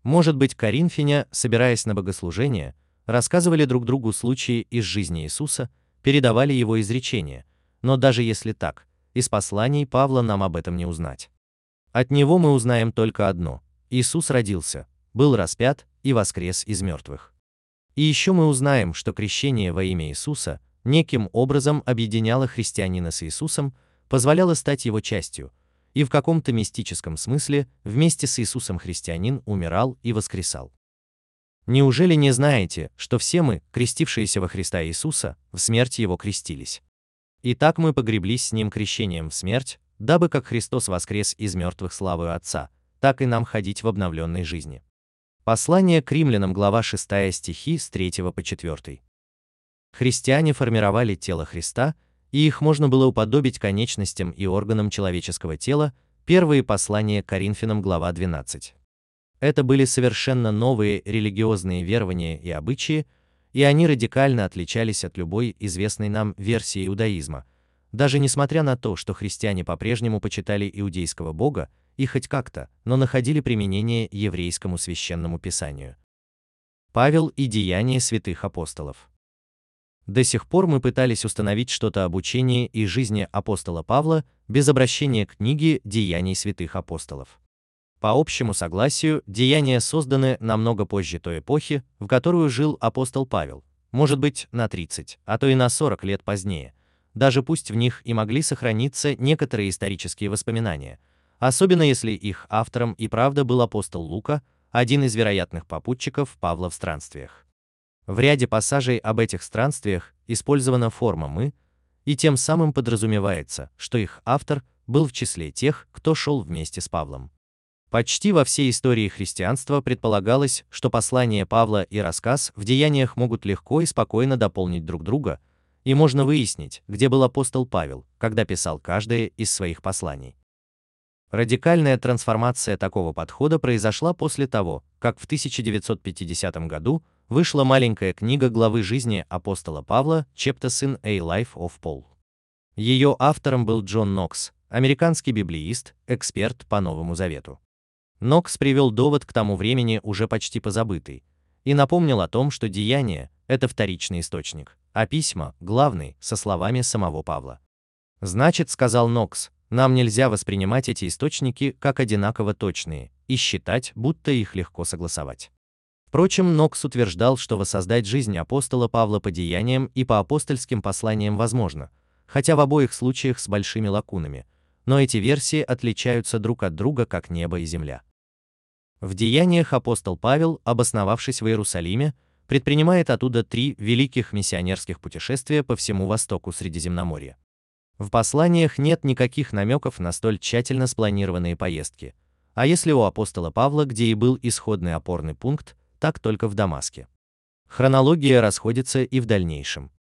Может быть, коринфяне, собираясь на богослужение, рассказывали друг другу случаи из жизни Иисуса, передавали его изречения, но даже если так, из посланий Павла нам об этом не узнать. От него мы узнаем только одно – Иисус родился, был распят и воскрес из мертвых. И еще мы узнаем, что крещение во имя Иисуса неким образом объединяло христианина с Иисусом, позволяло стать его частью – и в каком-то мистическом смысле вместе с Иисусом христианин умирал и воскресал. Неужели не знаете, что все мы, крестившиеся во Христа Иисуса, в смерти Его крестились? И так мы погреблись с Ним крещением в смерть, дабы как Христос воскрес из мертвых славою Отца, так и нам ходить в обновленной жизни. Послание к римлянам, глава 6 стихи с 3 по 4. Христиане формировали тело Христа, и их можно было уподобить конечностям и органам человеческого тела, первые послания Коринфянам, глава 12. Это были совершенно новые религиозные верования и обычаи, и они радикально отличались от любой известной нам версии иудаизма, даже несмотря на то, что христиане по-прежнему почитали иудейского бога и хоть как-то, но находили применение еврейскому священному писанию. Павел и деяния святых апостолов. До сих пор мы пытались установить что-то об учении и жизни апостола Павла без обращения к книге «Деяний святых апостолов». По общему согласию, деяния созданы намного позже той эпохи, в которую жил апостол Павел, может быть, на 30, а то и на 40 лет позднее, даже пусть в них и могли сохраниться некоторые исторические воспоминания, особенно если их автором и правда был апостол Лука, один из вероятных попутчиков Павла в странствиях. В ряде пассажей об этих странствиях использована форма «мы», и тем самым подразумевается, что их автор был в числе тех, кто шел вместе с Павлом. Почти во всей истории христианства предполагалось, что послание Павла и рассказ в деяниях могут легко и спокойно дополнить друг друга, и можно выяснить, где был апостол Павел, когда писал каждое из своих посланий. Радикальная трансформация такого подхода произошла после того, как в 1950 году вышла маленькая книга главы жизни апостола Павла «Chapters in A Life of Paul». Ее автором был Джон Нокс, американский библеист, эксперт по Новому Завету. Нокс привел довод к тому времени уже почти позабытый и напомнил о том, что деяние – это вторичный источник, а письма – главный, со словами самого Павла. Значит, сказал Нокс, нам нельзя воспринимать эти источники как одинаково точные и считать, будто их легко согласовать. Впрочем, Нокс утверждал, что воссоздать жизнь апостола Павла по деяниям и по апостольским посланиям возможно, хотя в обоих случаях с большими лакунами, но эти версии отличаются друг от друга как небо и земля. В деяниях апостол Павел, обосновавшись в Иерусалиме, предпринимает оттуда три великих миссионерских путешествия по всему востоку Средиземноморья. В посланиях нет никаких намеков на столь тщательно спланированные поездки, а если у апостола Павла, где и был исходный опорный пункт, так только в Дамаске. Хронология расходится и в дальнейшем.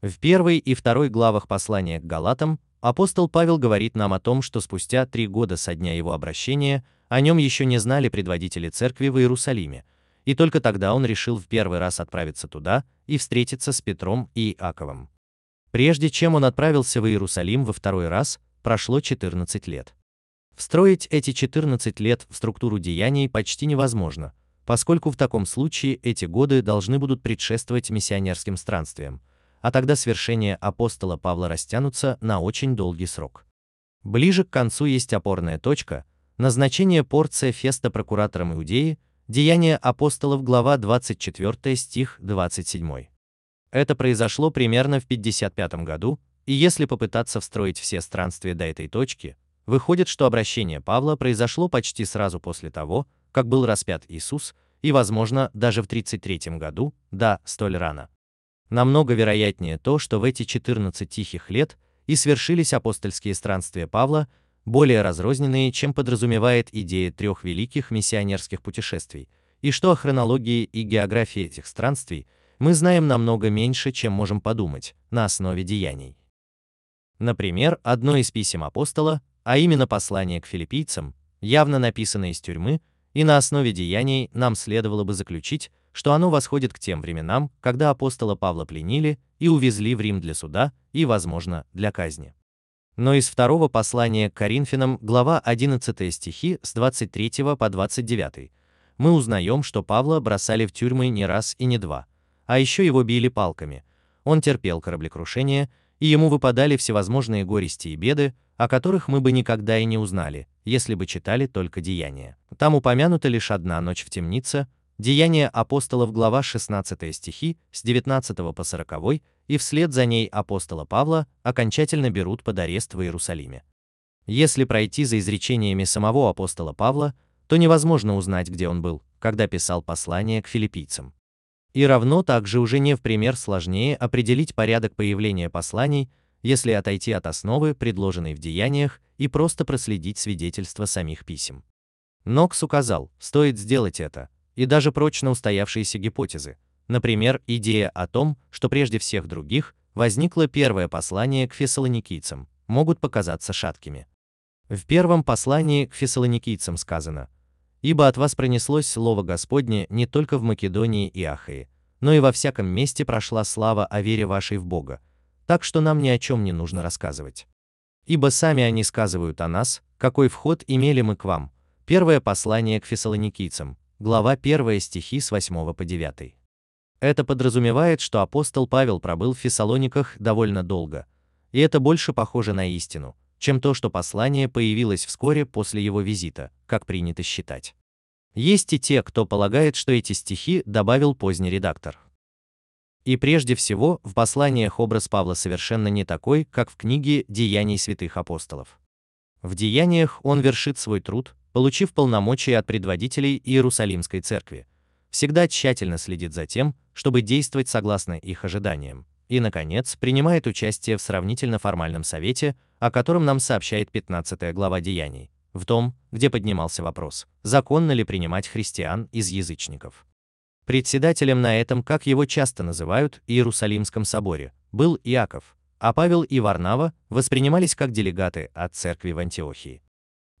В первой и второй главах послания к Галатам апостол Павел говорит нам о том, что спустя три года со дня его обращения о нем еще не знали предводители церкви в Иерусалиме, и только тогда он решил в первый раз отправиться туда и встретиться с Петром и Иаковом. Прежде чем он отправился в Иерусалим во второй раз, прошло 14 лет. Встроить эти 14 лет в структуру деяний почти невозможно, поскольку в таком случае эти годы должны будут предшествовать миссионерским странствиям, а тогда свершения апостола Павла растянутся на очень долгий срок. Ближе к концу есть опорная точка, назначение порция Феста прокуратором Иудеи, Деяния апостолов, глава 24, стих 27. Это произошло примерно в 55 году, и если попытаться встроить все странствия до этой точки, выходит, что обращение Павла произошло почти сразу после того, как был распят Иисус, и, возможно, даже в 33 году, да, столь рано. Намного вероятнее то, что в эти 14 тихих лет и свершились апостольские странствия Павла, более разрозненные, чем подразумевает идея трех великих миссионерских путешествий, и что о хронологии и географии этих странствий мы знаем намного меньше, чем можем подумать, на основе деяний. Например, одно из писем апостола, а именно послание к филиппийцам, явно написано из тюрьмы, и на основе деяний нам следовало бы заключить, что оно восходит к тем временам, когда апостола Павла пленили и увезли в Рим для суда и, возможно, для казни. Но из второго послания к Коринфянам, глава 11 стихи с 23 по 29, мы узнаем, что Павла бросали в тюрьмы не раз и не два, а еще его били палками. Он терпел кораблекрушение, и ему выпадали всевозможные горести и беды, о которых мы бы никогда и не узнали, если бы читали только Деяния. Там упомянута лишь одна ночь в темнице, Деяния апостолов, глава 16 стихи, с 19 по 40, и вслед за ней апостола Павла окончательно берут под арест в Иерусалиме. Если пройти за изречениями самого апостола Павла, то невозможно узнать, где он был, когда писал послание к филиппийцам. И равно также уже не в пример сложнее определить порядок появления посланий, если отойти от основы, предложенной в деяниях, и просто проследить свидетельства самих писем. Нокс указал, стоит сделать это, и даже прочно устоявшиеся гипотезы. Например, идея о том, что прежде всех других возникло первое послание к фессалоникийцам, могут показаться шаткими. В первом послании к фессалоникийцам сказано: "Ибо от вас пронеслось слово Господне не только в Македонии и Ахае, но и во всяком месте прошла слава о вере вашей в Бога, так что нам ни о чем не нужно рассказывать. Ибо сами они сказывают о нас, какой вход имели мы к вам". Первое послание к фессалоникийцам, глава 1 стихи с 8 по 9. Это подразумевает, что апостол Павел пробыл в Фессалониках довольно долго, и это больше похоже на истину, чем то, что послание появилось вскоре после его визита, как принято считать. Есть и те, кто полагает, что эти стихи добавил поздний редактор. И прежде всего, в посланиях образ Павла совершенно не такой, как в книге «Деяний святых апостолов». В «Деяниях» он вершит свой труд, получив полномочия от предводителей Иерусалимской церкви, всегда тщательно следит за тем, чтобы действовать согласно их ожиданиям, и, наконец, принимает участие в сравнительно формальном совете, о котором нам сообщает 15 глава Деяний, в том, где поднимался вопрос, законно ли принимать христиан из язычников. Председателем на этом, как его часто называют, Иерусалимском соборе, был Иаков, а Павел и Варнава воспринимались как делегаты от церкви в Антиохии.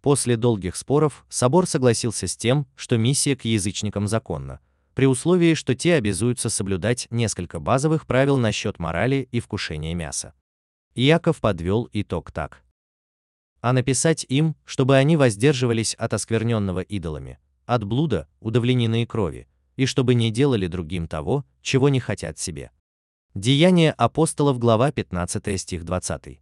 После долгих споров собор согласился с тем, что миссия к язычникам законна, при условии, что те обязуются соблюдать несколько базовых правил насчет морали и вкушения мяса. Иаков подвел итог так. А написать им, чтобы они воздерживались от оскверненного идолами, от блуда, удавленины крови, и чтобы не делали другим того, чего не хотят себе. Деяния апостолов, глава 15 стих 20.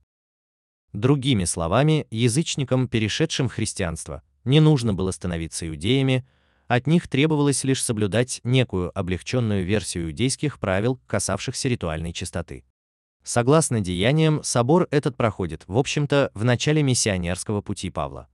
Другими словами, язычникам, перешедшим в христианство, не нужно было становиться иудеями, от них требовалось лишь соблюдать некую облегченную версию иудейских правил, касавшихся ритуальной чистоты. Согласно деяниям, собор этот проходит, в общем-то, в начале миссионерского пути Павла.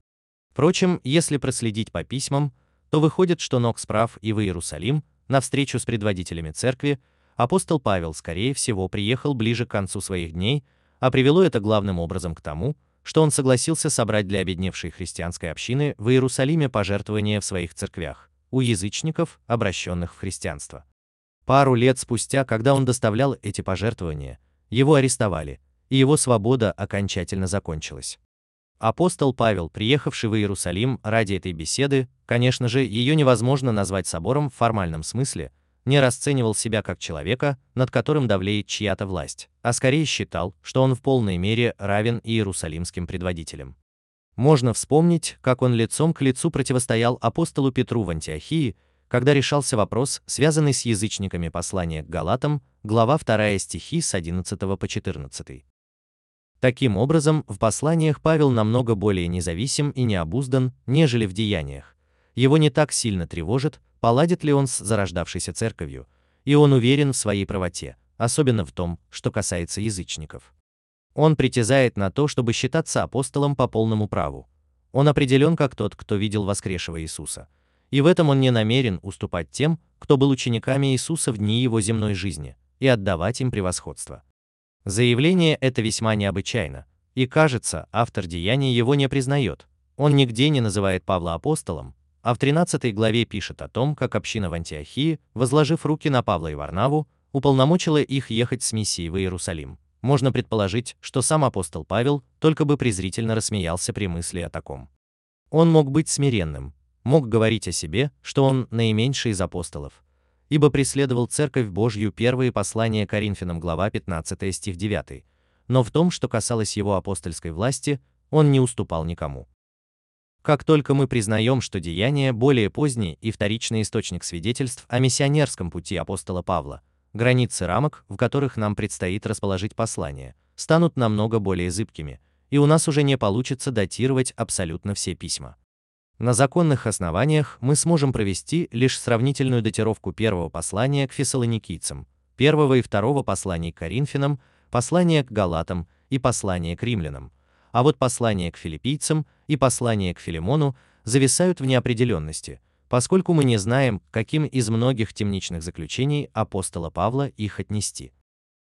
Впрочем, если проследить по письмам, то выходит, что Нокс прав и в Иерусалим, на встречу с предводителями церкви, апостол Павел, скорее всего, приехал ближе к концу своих дней, а привело это главным образом к тому, что он согласился собрать для обедневшей христианской общины в Иерусалиме пожертвования в своих церквях, у язычников, обращенных в христианство. Пару лет спустя, когда он доставлял эти пожертвования, его арестовали, и его свобода окончательно закончилась. Апостол Павел, приехавший в Иерусалим ради этой беседы, конечно же, ее невозможно назвать собором в формальном смысле, не расценивал себя как человека, над которым давлеет чья-то власть, а скорее считал, что он в полной мере равен иерусалимским предводителям. Можно вспомнить, как он лицом к лицу противостоял апостолу Петру в Антиохии, когда решался вопрос, связанный с язычниками послания к Галатам, глава 2 стихи с 11 по 14. Таким образом, в посланиях Павел намного более независим и необуздан, нежели в деяниях. Его не так сильно тревожит, поладит ли он с зарождавшейся церковью, и он уверен в своей правоте, особенно в том, что касается язычников. Он притязает на то, чтобы считаться апостолом по полному праву. Он определен как тот, кто видел воскресшего Иисуса. И в этом он не намерен уступать тем, кто был учениками Иисуса в дни его земной жизни, и отдавать им превосходство. Заявление это весьма необычайно, и кажется, автор деяния его не признает. Он нигде не называет Павла апостолом, а в 13 главе пишет о том, как община в Антиохии, возложив руки на Павла и Варнаву, уполномочила их ехать с миссией в Иерусалим. Можно предположить, что сам апостол Павел только бы презрительно рассмеялся при мысли о таком. Он мог быть смиренным, мог говорить о себе, что он наименьший из апостолов, ибо преследовал Церковь Божью первые послания Коринфянам глава 15 стих 9, но в том, что касалось его апостольской власти, он не уступал никому. Как только мы признаем, что деяние более поздний и вторичный источник свидетельств о миссионерском пути апостола Павла, границы рамок, в которых нам предстоит расположить послание, станут намного более зыбкими, и у нас уже не получится датировать абсолютно все письма. На законных основаниях мы сможем провести лишь сравнительную датировку первого послания к фессалоникийцам, первого и второго посланий к Коринфянам, послания к Галатам и послания к римлянам, а вот послания к филиппийцам и послания к Филимону зависают в неопределенности, поскольку мы не знаем, каким из многих темничных заключений апостола Павла их отнести.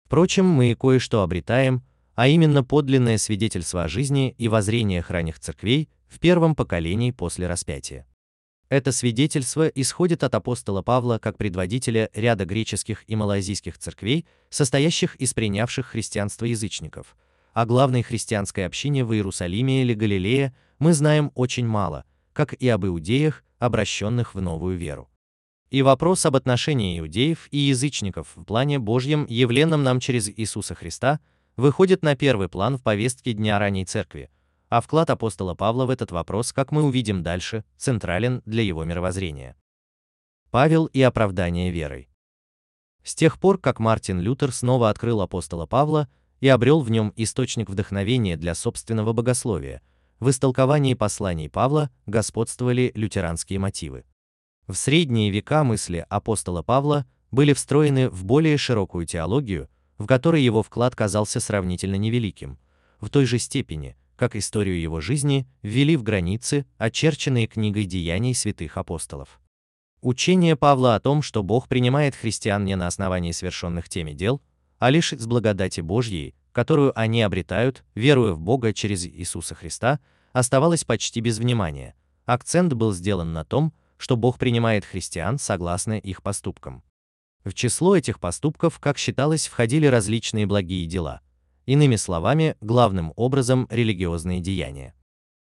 Впрочем, мы кое-что обретаем, а именно подлинное свидетельство о жизни и воззрениях ранних церквей в первом поколении после распятия. Это свидетельство исходит от апостола Павла как предводителя ряда греческих и малайзийских церквей, состоящих из принявших христианство язычников. О главной христианской общине в Иерусалиме или Галилее мы знаем очень мало, как и об иудеях, обращенных в новую веру. И вопрос об отношении иудеев и язычников в плане Божьем, явленном нам через Иисуса Христа, выходит на первый план в повестке дня ранней церкви, а вклад апостола Павла в этот вопрос, как мы увидим дальше, централен для его мировоззрения. Павел и оправдание верой. С тех пор, как Мартин Лютер снова открыл апостола Павла и обрел в нем источник вдохновения для собственного богословия, в истолковании посланий Павла господствовали лютеранские мотивы. В средние века мысли апостола Павла были встроены в более широкую теологию, в которой его вклад казался сравнительно невеликим, в той же степени, как историю его жизни ввели в границы, очерченные книгой деяний святых апостолов. Учение Павла о том, что Бог принимает христиан не на основании совершенных теми дел, а лишь из благодати Божьей, которую они обретают, веруя в Бога через Иисуса Христа, оставалось почти без внимания. Акцент был сделан на том, что Бог принимает христиан согласно их поступкам. В число этих поступков, как считалось, входили различные благие дела – Иными словами, главным образом религиозные деяния.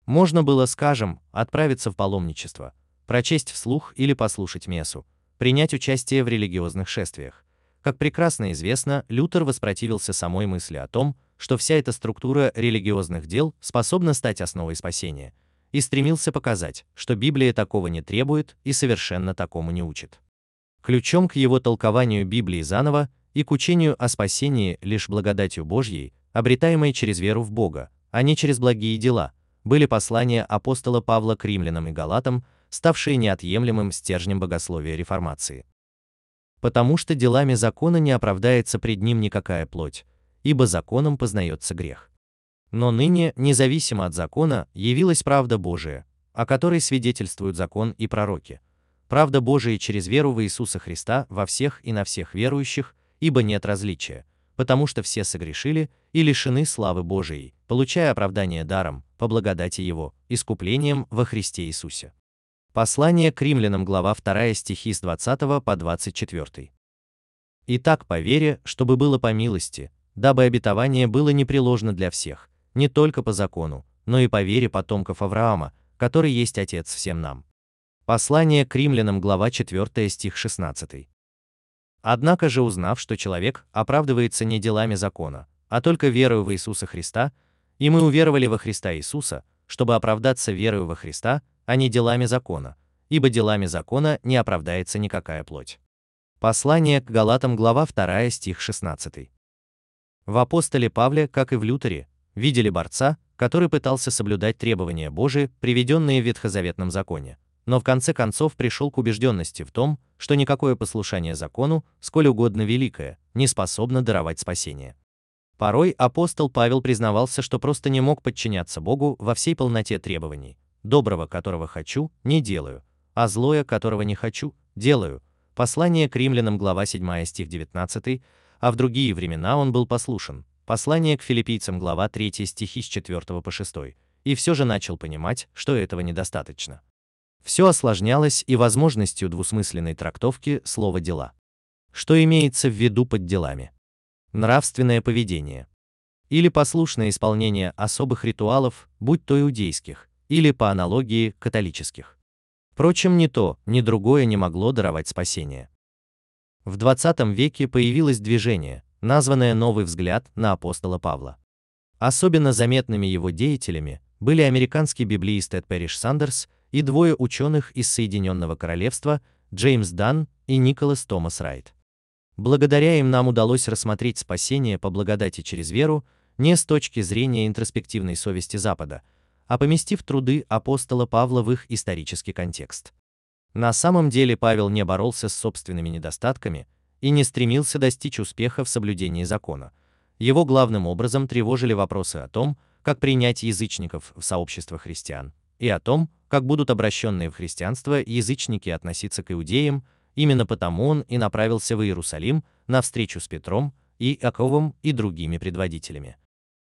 Можно было, скажем, отправиться в паломничество, прочесть вслух или послушать мессу, принять участие в религиозных шествиях. Как прекрасно известно, Лютер воспротивился самой мысли о том, что вся эта структура религиозных дел способна стать основой спасения, и стремился показать, что Библия такого не требует и совершенно такому не учит. Ключом к его толкованию Библии заново и к учению о спасении лишь благодатью Божьей, обретаемой через веру в Бога, а не через благие дела, были послания апостола Павла к римлянам и галатам, ставшие неотъемлемым стержнем богословия реформации. Потому что делами закона не оправдается пред ним никакая плоть, ибо законом познается грех. Но ныне, независимо от закона, явилась правда Божия, о которой свидетельствуют закон и пророки. Правда Божия через веру в Иисуса Христа во всех и на всех верующих, ибо нет различия, потому что все согрешили и лишены славы Божией, получая оправдание даром, по благодати Его, искуплением во Христе Иисусе. Послание к римлянам, глава 2 стихи с 20 по 24. Итак, по вере, чтобы было по милости, дабы обетование было непреложно для всех, не только по закону, но и по вере потомков Авраама, который есть Отец всем нам. Послание к римлянам, глава 4 стих 16. Однако же узнав, что человек оправдывается не делами закона, а только верою в Иисуса Христа, и мы уверовали во Христа Иисуса, чтобы оправдаться верою во Христа, а не делами закона, ибо делами закона не оправдается никакая плоть. Послание к Галатам, глава 2, стих 16. В апостоле Павле, как и в Лютере, видели борца, который пытался соблюдать требования Божии, приведенные в ветхозаветном законе, но в конце концов пришел к убежденности в том, что никакое послушание закону, сколь угодно великое, не способно даровать спасение. Порой апостол Павел признавался, что просто не мог подчиняться Богу во всей полноте требований. Доброго, которого хочу, не делаю, а злое, которого не хочу, делаю. Послание к римлянам, глава 7, стих 19, а в другие времена он был послушен. Послание к филиппийцам, глава 3, стихи с 4 по 6, и все же начал понимать, что этого недостаточно. Все осложнялось и возможностью двусмысленной трактовки слова «дела». Что имеется в виду под делами? нравственное поведение. Или послушное исполнение особых ритуалов, будь то иудейских, или по аналогии католических. Впрочем, ни то, ни другое не могло даровать спасение. В 20 веке появилось движение, названное «Новый взгляд» на апостола Павла. Особенно заметными его деятелями были американский библеист Эд Пэриш Сандерс и двое ученых из Соединенного Королевства Джеймс Дан и Николас Томас Райт. Благодаря им нам удалось рассмотреть спасение по благодати через веру не с точки зрения интроспективной совести Запада, а поместив труды апостола Павла в их исторический контекст. На самом деле Павел не боролся с собственными недостатками и не стремился достичь успеха в соблюдении закона. Его главным образом тревожили вопросы о том, как принять язычников в сообщество христиан, и о том, как будут обращенные в христианство язычники относиться к иудеям, Именно потому он и направился в Иерусалим на встречу с Петром и Иаковом и другими предводителями.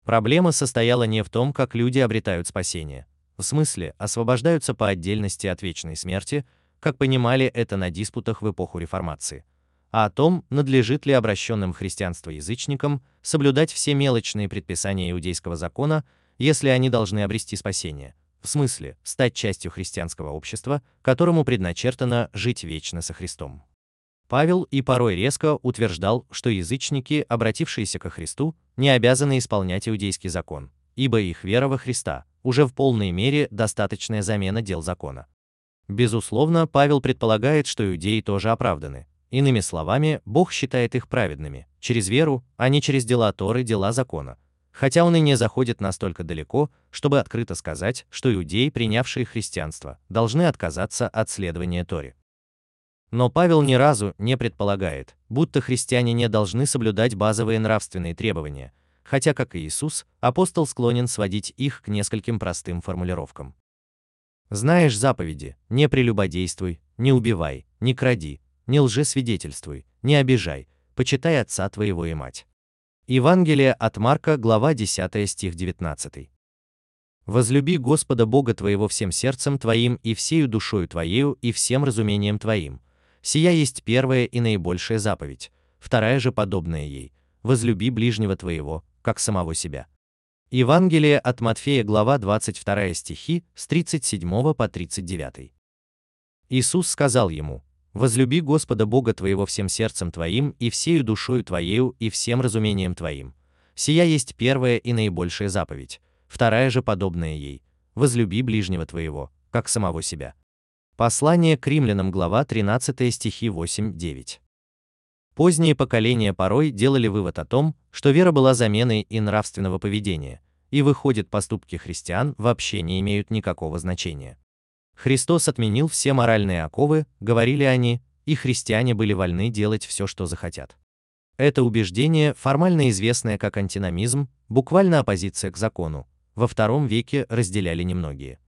Проблема состояла не в том, как люди обретают спасение, в смысле освобождаются по отдельности от вечной смерти, как понимали это на диспутах в эпоху реформации, а о том, надлежит ли обращенным в христианство язычникам соблюдать все мелочные предписания иудейского закона, если они должны обрести спасение, в смысле стать частью христианского общества, которому предначертано жить вечно со Христом. Павел и порой резко утверждал, что язычники, обратившиеся ко Христу, не обязаны исполнять иудейский закон, ибо их вера во Христа уже в полной мере достаточная замена дел закона. Безусловно, Павел предполагает, что иудеи тоже оправданы. Иными словами, Бог считает их праведными, через веру, а не через дела Торы, дела закона, хотя он и не заходит настолько далеко, чтобы открыто сказать, что иудеи, принявшие христианство, должны отказаться от следования Торе. Но Павел ни разу не предполагает, будто христиане не должны соблюдать базовые нравственные требования, хотя, как и Иисус, апостол склонен сводить их к нескольким простым формулировкам. Знаешь заповеди, не прелюбодействуй, не убивай, не кради, не лжесвидетельствуй, не обижай, почитай отца твоего и мать. Евангелие от Марка, глава 10, стих 19. Возлюби Господа Бога твоего всем сердцем твоим и всею душою твоею и всем разумением твоим. Сия есть первая и наибольшая заповедь, вторая же подобная ей. Возлюби ближнего твоего, как самого себя. Евангелие от Матфея, глава 22 стихи, с 37 по 39. Иисус сказал ему, Возлюби Господа Бога твоего всем сердцем твоим и всею душою твоею и всем разумением твоим. Сия есть первая и наибольшая заповедь, вторая же подобная ей. Возлюби ближнего твоего, как самого себя. Послание к римлянам, глава 13 стихи 8-9. Поздние поколения порой делали вывод о том, что вера была заменой и нравственного поведения, и выходит, поступки христиан вообще не имеют никакого значения. Христос отменил все моральные оковы, говорили они, и христиане были вольны делать все, что захотят. Это убеждение, формально известное как антиномизм, буквально оппозиция к закону, во втором веке разделяли немногие.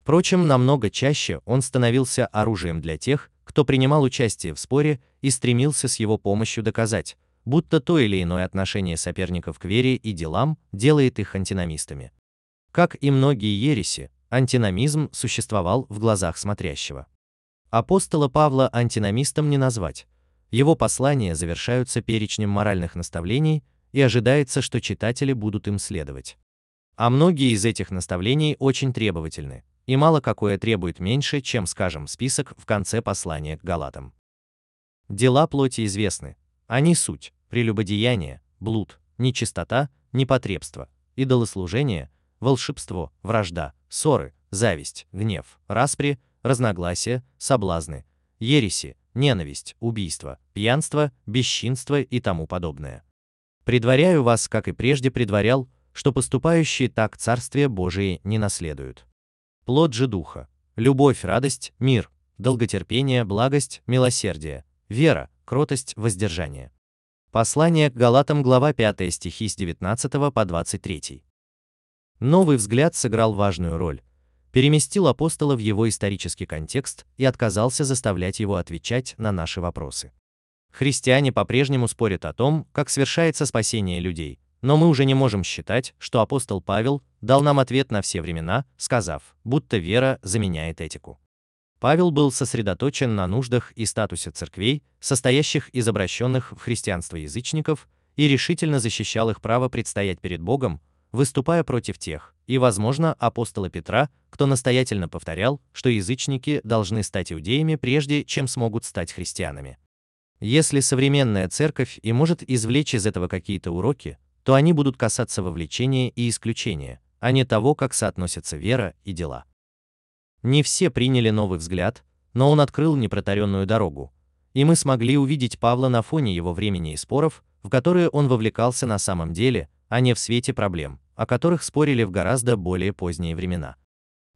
Впрочем, намного чаще он становился оружием для тех, кто принимал участие в споре и стремился с его помощью доказать, будто то или иное отношение соперников к вере и делам делает их антиномистами. Как и многие ереси, антиномизм существовал в глазах смотрящего. Апостола Павла антиномистом не назвать. Его послания завершаются перечнем моральных наставлений, и ожидается, что читатели будут им следовать. А многие из этих наставлений очень требовательны, и мало какое требует меньше, чем, скажем, список в конце послания к Галатам. Дела плоти известны. Они суть: прелюбодеяние, блуд, нечистота, непотребство, идолослужение, волшебство, вражда, ссоры, зависть, гнев, распри, разногласия, соблазны, ереси, ненависть, убийство, пьянство, бесчинство и тому подобное. Предваряю вас, как и прежде предварял, что поступающие так Царствие Божие не наследуют. Плод же Духа – любовь, радость, мир, долготерпение, благость, милосердие, вера, кротость, воздержание. Послание к Галатам, глава 5 стихи с 19 по 23. Новый взгляд сыграл важную роль, переместил апостола в его исторический контекст и отказался заставлять его отвечать на наши вопросы. Христиане по-прежнему спорят о том, как совершается спасение людей, но мы уже не можем считать, что апостол Павел дал нам ответ на все времена, сказав, будто вера заменяет этику. Павел был сосредоточен на нуждах и статусе церквей, состоящих из обращенных в христианство язычников, и решительно защищал их право предстоять перед Богом, выступая против тех, и, возможно, апостола Петра, кто настоятельно повторял, что язычники должны стать иудеями прежде, чем смогут стать христианами. Если современная церковь и может извлечь из этого какие-то уроки, то они будут касаться вовлечения и исключения, а не того, как соотносятся вера и дела. Не все приняли новый взгляд, но он открыл непротаренную дорогу, и мы смогли увидеть Павла на фоне его времени и споров, в которые он вовлекался на самом деле, а не в свете проблем, о которых спорили в гораздо более поздние времена.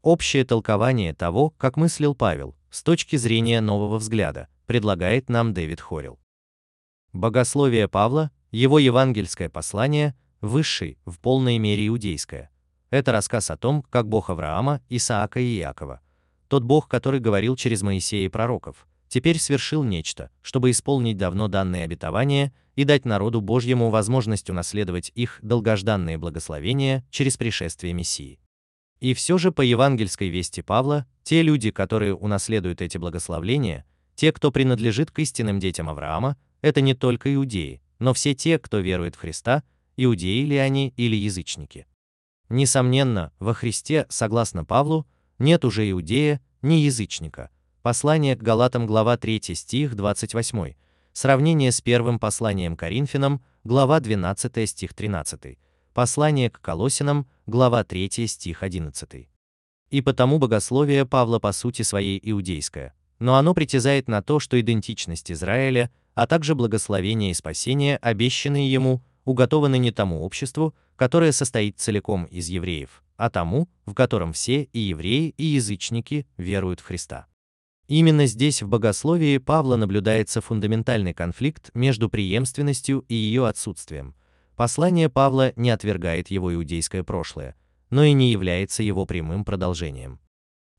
Общее толкование того, как мыслил Павел, с точки зрения нового взгляда, предлагает нам Дэвид Хорил. Богословие Павла, его евангельское послание, высший, в полной мере иудейское. Это рассказ о том, как Бог Авраама, Исаака и Иакова, тот Бог, который говорил через Моисея и пророков, теперь свершил нечто, чтобы исполнить давно данные обетования и дать народу Божьему возможность унаследовать их долгожданные благословения через пришествие Мессии. И все же по евангельской вести Павла, те люди, которые унаследуют эти благословления, те, кто принадлежит к истинным детям Авраама, это не только иудеи, но все те, кто верует в Христа, иудеи ли они или язычники. Несомненно, во Христе, согласно Павлу, нет уже иудея, ни язычника. Послание к Галатам, глава 3, стих 28. Сравнение с первым посланием Коринфянам, глава 12, стих 13. Послание к Колосинам, глава 3, стих 11. И потому богословие Павла по сути своей иудейское, но оно притязает на то, что идентичность Израиля, а также благословение и спасение, обещанные ему, уготованы не тому обществу, которое состоит целиком из евреев, а тому, в котором все и евреи, и язычники веруют в Христа. Именно здесь в богословии Павла наблюдается фундаментальный конфликт между преемственностью и ее отсутствием. Послание Павла не отвергает его иудейское прошлое, но и не является его прямым продолжением.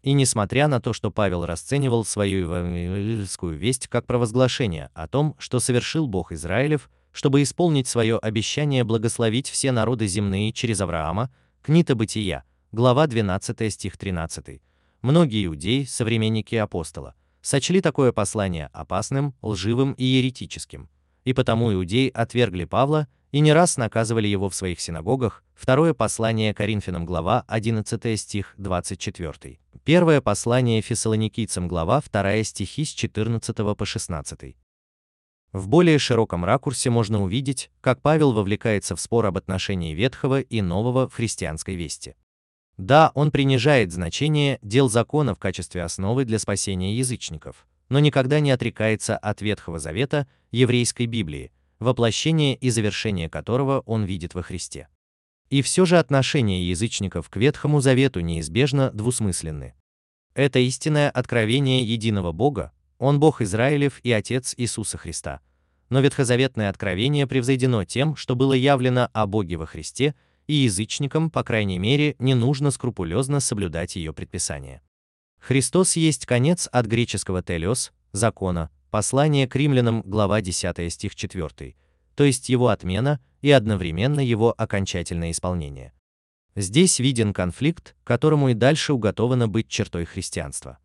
И несмотря на то, что Павел расценивал свою евангельскую весть как провозглашение о том, что совершил Бог Израилев, чтобы исполнить свое обещание благословить все народы земные через Авраама, книга Бытия, глава 12 стих 13, многие иудеи, современники апостола, сочли такое послание опасным, лживым и еретическим, и потому иудеи отвергли Павла и не раз наказывали его в своих синагогах. Второе послание Коринфянам, глава 11 стих 24. Первое послание Фессалоникийцам, глава 2 стихи с 14 по 16. В более широком ракурсе можно увидеть, как Павел вовлекается в спор об отношении Ветхого и Нового в христианской вести. Да, он принижает значение дел закона в качестве основы для спасения язычников, но никогда не отрекается от Ветхого Завета, еврейской Библии, воплощение и завершение которого он видит во Христе. И все же отношения язычников к Ветхому Завету неизбежно двусмысленны. Это истинное откровение единого Бога, Он Бог Израилев и Отец Иисуса Христа. Но ветхозаветное откровение превзойдено тем, что было явлено о Боге во Христе и язычникам, по крайней мере, не нужно скрупулезно соблюдать ее предписания. Христос есть конец от греческого телиос, закона, послание к римлянам, глава 10 стих 4, то есть его отмена и одновременно его окончательное исполнение. Здесь виден конфликт, которому и дальше уготовано быть чертой христианства.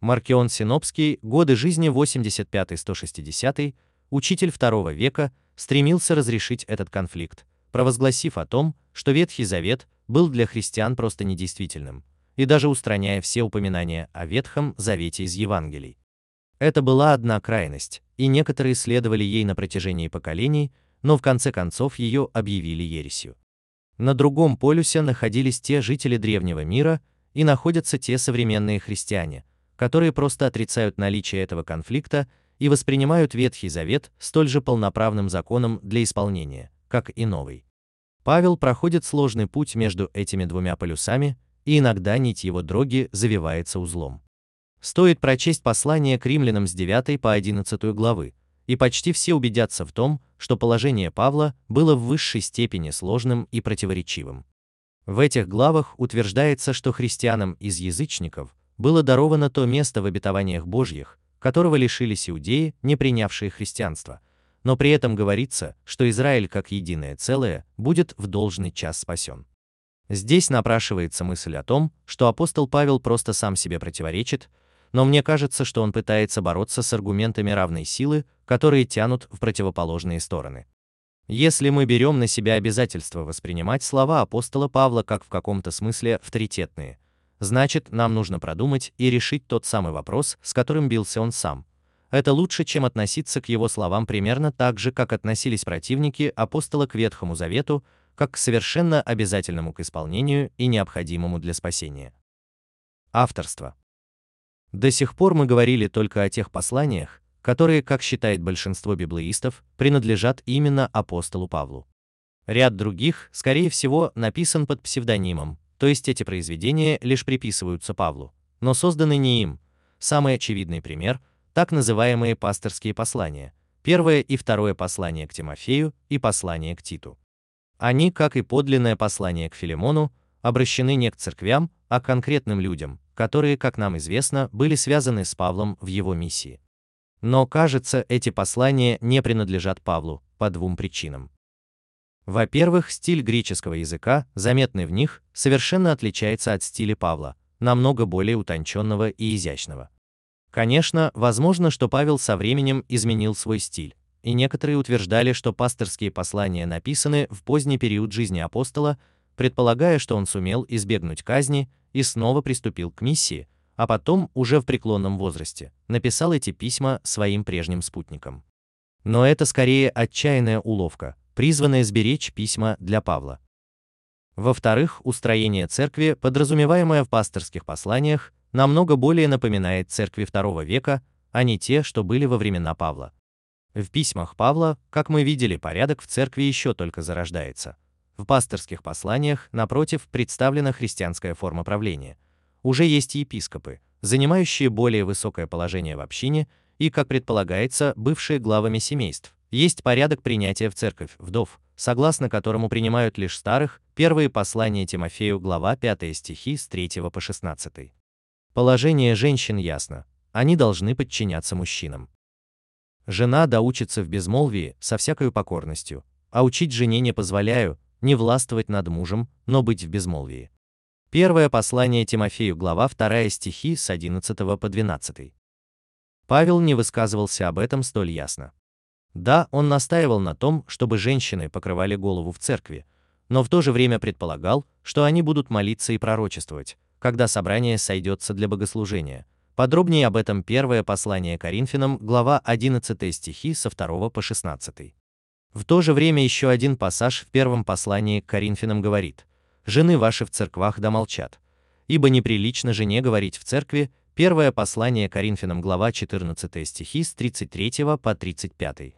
Маркион Синопский, годы жизни 85-160, учитель II века, стремился разрешить этот конфликт, провозгласив о том, что Ветхий Завет был для христиан просто недействительным, и даже устраняя все упоминания о Ветхом Завете из Евангелий. Это была одна крайность, и некоторые следовали ей на протяжении поколений, но в конце концов ее объявили ересью. На другом полюсе находились те жители древнего мира и находятся те современные христиане, которые просто отрицают наличие этого конфликта и воспринимают Ветхий Завет столь же полноправным законом для исполнения, как и Новый. Павел проходит сложный путь между этими двумя полюсами, и иногда нить его дроги завивается узлом. Стоит прочесть послание к римлянам с 9 по 11 главы, и почти все убедятся в том, что положение Павла было в высшей степени сложным и противоречивым. В этих главах утверждается, что христианам из язычников было даровано то место в обетованиях Божьих, которого лишились иудеи, не принявшие христианство. Но при этом говорится, что Израиль как единое целое будет в должный час спасен. Здесь напрашивается мысль о том, что апостол Павел просто сам себе противоречит, но мне кажется, что он пытается бороться с аргументами равной силы, которые тянут в противоположные стороны. Если мы берем на себя обязательство воспринимать слова апостола Павла как в каком-то смысле авторитетные, значит, нам нужно продумать и решить тот самый вопрос, с которым бился он сам. Это лучше, чем относиться к его словам примерно так же, как относились противники апостола к Ветхому Завету, как к совершенно обязательному к исполнению и необходимому для спасения. Авторство. До сих пор мы говорили только о тех посланиях, которые, как считает большинство библеистов, принадлежат именно апостолу Павлу. Ряд других, скорее всего, написан под псевдонимом, то есть эти произведения лишь приписываются Павлу, но созданы не им. Самый очевидный пример – так называемые пасторские послания, первое и второе послание к Тимофею и послание к Титу. Они, как и подлинное послание к Филимону, обращены не к церквям, а к конкретным людям, которые, как нам известно, были связаны с Павлом в его миссии. Но, кажется, эти послания не принадлежат Павлу по двум причинам. Во-первых, стиль греческого языка, заметный в них, совершенно отличается от стиля Павла, намного более утонченного и изящного. Конечно, возможно, что Павел со временем изменил свой стиль, и некоторые утверждали, что пасторские послания написаны в поздний период жизни апостола, предполагая, что он сумел избегнуть казни и снова приступил к миссии, а потом, уже в преклонном возрасте, написал эти письма своим прежним спутникам. Но это скорее отчаянная уловка, призванная сберечь письма для Павла. Во-вторых, устроение церкви, подразумеваемое в пасторских посланиях, намного более напоминает церкви II века, а не те, что были во времена Павла. В письмах Павла, как мы видели, порядок в церкви еще только зарождается. В пасторских посланиях, напротив, представлена христианская форма правления. Уже есть епископы, занимающие более высокое положение в общине и, как предполагается, бывшие главами семейств, есть порядок принятия в церковь вдов, согласно которому принимают лишь старых, первые послания Тимофею, глава 5 стихи с 3 по 16. Положение женщин ясно, они должны подчиняться мужчинам. Жена доучится в безмолвии со всякой покорностью, а учить жене не позволяю, не властвовать над мужем, но быть в безмолвии. Первое послание Тимофею, глава 2 стихи с 11 по 12. Павел не высказывался об этом столь ясно. Да, он настаивал на том, чтобы женщины покрывали голову в церкви, но в то же время предполагал, что они будут молиться и пророчествовать, когда собрание сойдется для богослужения. Подробнее об этом первое послание Коринфянам, глава 11 стихи со 2 по 16. В то же время еще один пассаж в первом послании к Коринфянам говорит «Жены ваши в церквах да молчат, ибо неприлично жене говорить в церкви, Первое послание Коринфянам, глава 14 стихи с 33 по 35.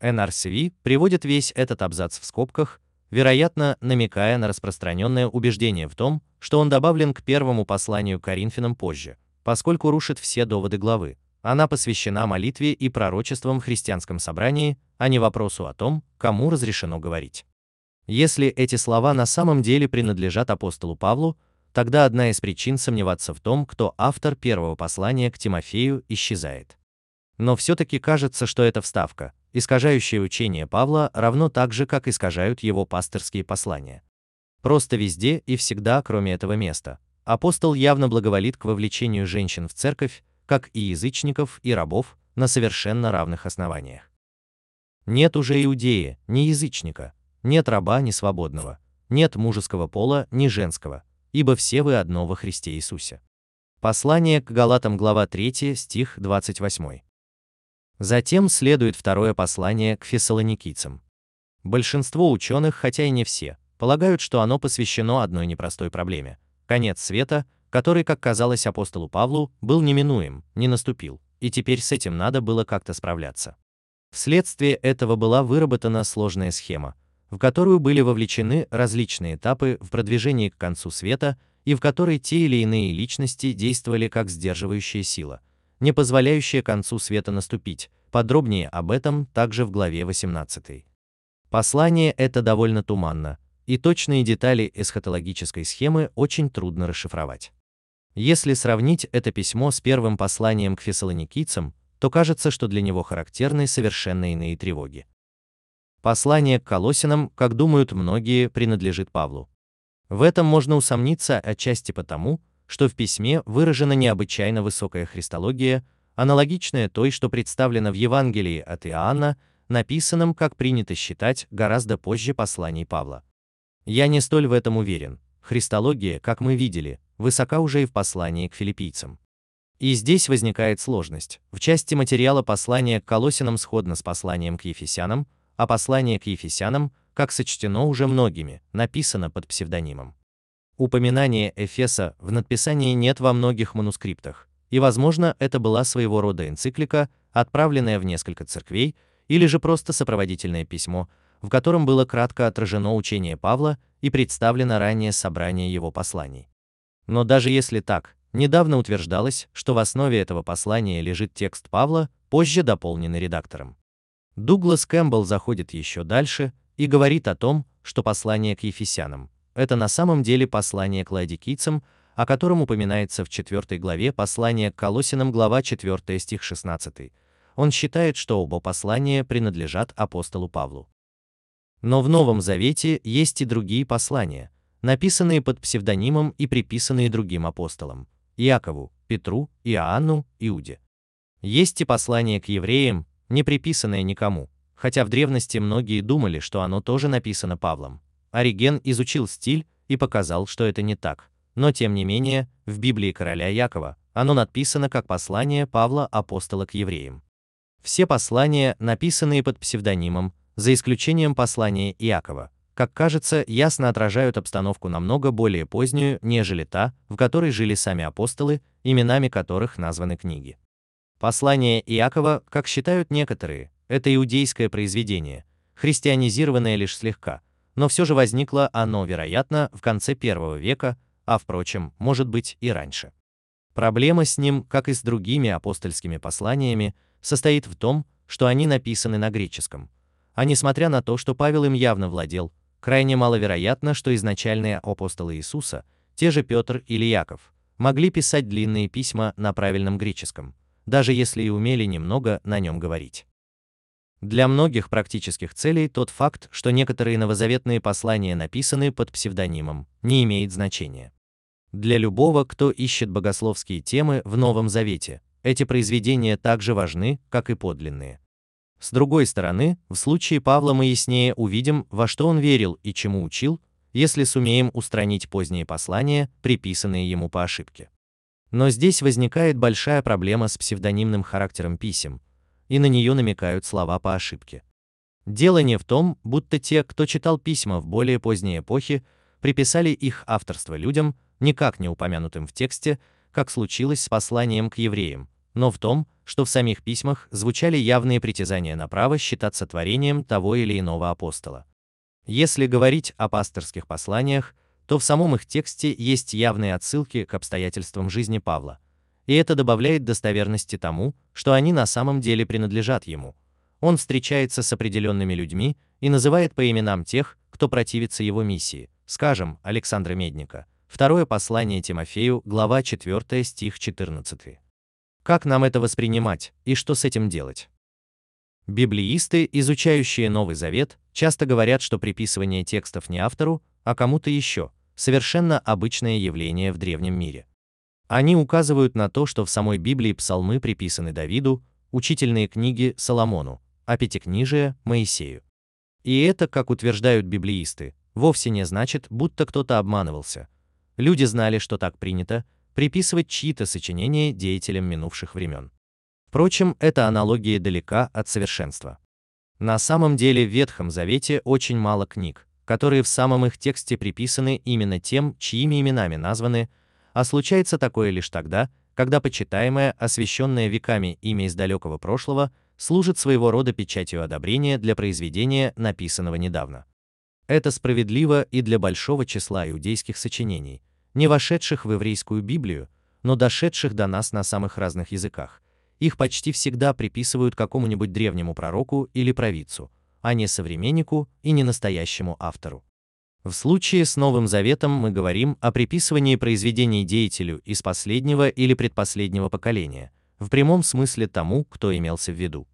NRCV приводит весь этот абзац в скобках, вероятно, намекая на распространенное убеждение в том, что он добавлен к первому посланию Коринфянам позже, поскольку рушит все доводы главы. Она посвящена молитве и пророчествам в христианском собрании, а не вопросу о том, кому разрешено говорить. Если эти слова на самом деле принадлежат апостолу Павлу, тогда одна из причин сомневаться в том, кто автор первого послания к Тимофею, исчезает. Но все-таки кажется, что эта вставка, искажающая учение Павла, равно так же, как искажают его пасторские послания. Просто везде и всегда, кроме этого места, апостол явно благоволит к вовлечению женщин в церковь, как и язычников и рабов, на совершенно равных основаниях. Нет уже иудея, ни язычника, нет раба, ни свободного, нет мужеского пола, ни женского, ибо все вы одно во Христе Иисусе. Послание к Галатам, глава 3, стих 28. Затем следует второе послание к фессалоникийцам. Большинство ученых, хотя и не все, полагают, что оно посвящено одной непростой проблеме. Конец света, который, как казалось апостолу Павлу, был неминуем, не наступил, и теперь с этим надо было как-то справляться. Вследствие этого была выработана сложная схема, в которую были вовлечены различные этапы в продвижении к концу света и в которой те или иные личности действовали как сдерживающая сила, не позволяющая концу света наступить. Подробнее об этом также в главе 18. Послание это довольно туманно, и точные детали эсхатологической схемы очень трудно расшифровать. Если сравнить это письмо с первым посланием к фессалоникийцам, то кажется, что для него характерны совершенно иные тревоги. Послание к Колосинам, как думают многие, принадлежит Павлу. В этом можно усомниться отчасти потому, что в письме выражена необычайно высокая христология, аналогичная той, что представлена в Евангелии от Иоанна, написанном, как принято считать, гораздо позже посланий Павла. Я не столь в этом уверен. Христология, как мы видели, высока уже и в послании к филиппийцам. И здесь возникает сложность. В части материала послания к Колосинам сходно с посланием к Ефесянам, а послание к Ефесянам, как сочтено уже многими, написано под псевдонимом. Упоминание Эфеса в надписании нет во многих манускриптах, и, возможно, это была своего рода энциклика, отправленная в несколько церквей, или же просто сопроводительное письмо, в котором было кратко отражено учение Павла и представлено ранее собрание его посланий. Но даже если так, недавно утверждалось, что в основе этого послания лежит текст Павла, позже дополненный редактором. Дуглас Кэмпбелл заходит еще дальше и говорит о том, что послание к Ефесянам – это на самом деле послание к ладикийцам, о котором упоминается в 4 главе послания к Колосинам, глава 4 стих 16. Он считает, что оба послания принадлежат апостолу Павлу. Но в Новом Завете есть и другие послания, написанные под псевдонимом и приписанные другим апостолам – Иакову, Петру, Иоанну, Иуде. Есть и послание к евреям, не приписанное никому, хотя в древности многие думали, что оно тоже написано Павлом. Ориген изучил стиль и показал, что это не так, но тем не менее, в Библии короля Якова оно написано как послание Павла апостола к евреям. Все послания, написанные под псевдонимом, за исключением послания Иакова, как кажется, ясно отражают обстановку намного более позднюю, нежели та, в которой жили сами апостолы, именами которых названы книги. Послание Иакова, как считают некоторые, это иудейское произведение, христианизированное лишь слегка, но все же возникло оно, вероятно, в конце первого века, а впрочем, может быть и раньше. Проблема с ним, как и с другими апостольскими посланиями, состоит в том, что они написаны на греческом. А несмотря на то, что Павел им явно владел, крайне маловероятно, что изначальные апостолы Иисуса, те же Петр или Яков, могли писать длинные письма на правильном греческом, даже если и умели немного на нем говорить. Для многих практических целей тот факт, что некоторые новозаветные послания написаны под псевдонимом, не имеет значения. Для любого, кто ищет богословские темы в Новом Завете, эти произведения так же важны, как и подлинные. С другой стороны, в случае Павла мы яснее увидим, во что он верил и чему учил, если сумеем устранить поздние послания, приписанные ему по ошибке. Но здесь возникает большая проблема с псевдонимным характером писем, и на нее намекают слова по ошибке. Дело не в том, будто те, кто читал письма в более поздней эпохе, приписали их авторство людям, никак не упомянутым в тексте, как случилось с посланием к евреям, но в том, что в самих письмах звучали явные притязания на право считаться творением того или иного апостола. Если говорить о пасторских посланиях, то в самом их тексте есть явные отсылки к обстоятельствам жизни Павла, и это добавляет достоверности тому, что они на самом деле принадлежат ему. Он встречается с определенными людьми и называет по именам тех, кто противится его миссии, скажем, Александра Медника. Второе послание Тимофею, глава 4, стих 14. Как нам это воспринимать и что с этим делать? Библеисты, изучающие Новый Завет, часто говорят, что приписывание текстов не автору, а кому-то еще – совершенно обычное явление в древнем мире. Они указывают на то, что в самой Библии псалмы приписаны Давиду, учительные книги Соломону, а пятикнижие – Моисею. И это, как утверждают библеисты, вовсе не значит, будто кто-то обманывался. Люди знали, что так принято, приписывать чьи-то сочинения деятелям минувших времен. Впрочем, эта аналогия далека от совершенства. На самом деле в Ветхом Завете очень мало книг, которые в самом их тексте приписаны именно тем, чьими именами названы, а случается такое лишь тогда, когда почитаемое, освященное веками имя из далекого прошлого, служит своего рода печатью одобрения для произведения, написанного недавно. Это справедливо и для большого числа иудейских сочинений, не вошедших в еврейскую Библию, но дошедших до нас на самых разных языках. Их почти всегда приписывают какому-нибудь древнему пророку или провидцу, а не современнику и не настоящему автору. В случае с Новым Заветом мы говорим о приписывании произведений деятелю из последнего или предпоследнего поколения, в прямом смысле тому, кто имелся в виду.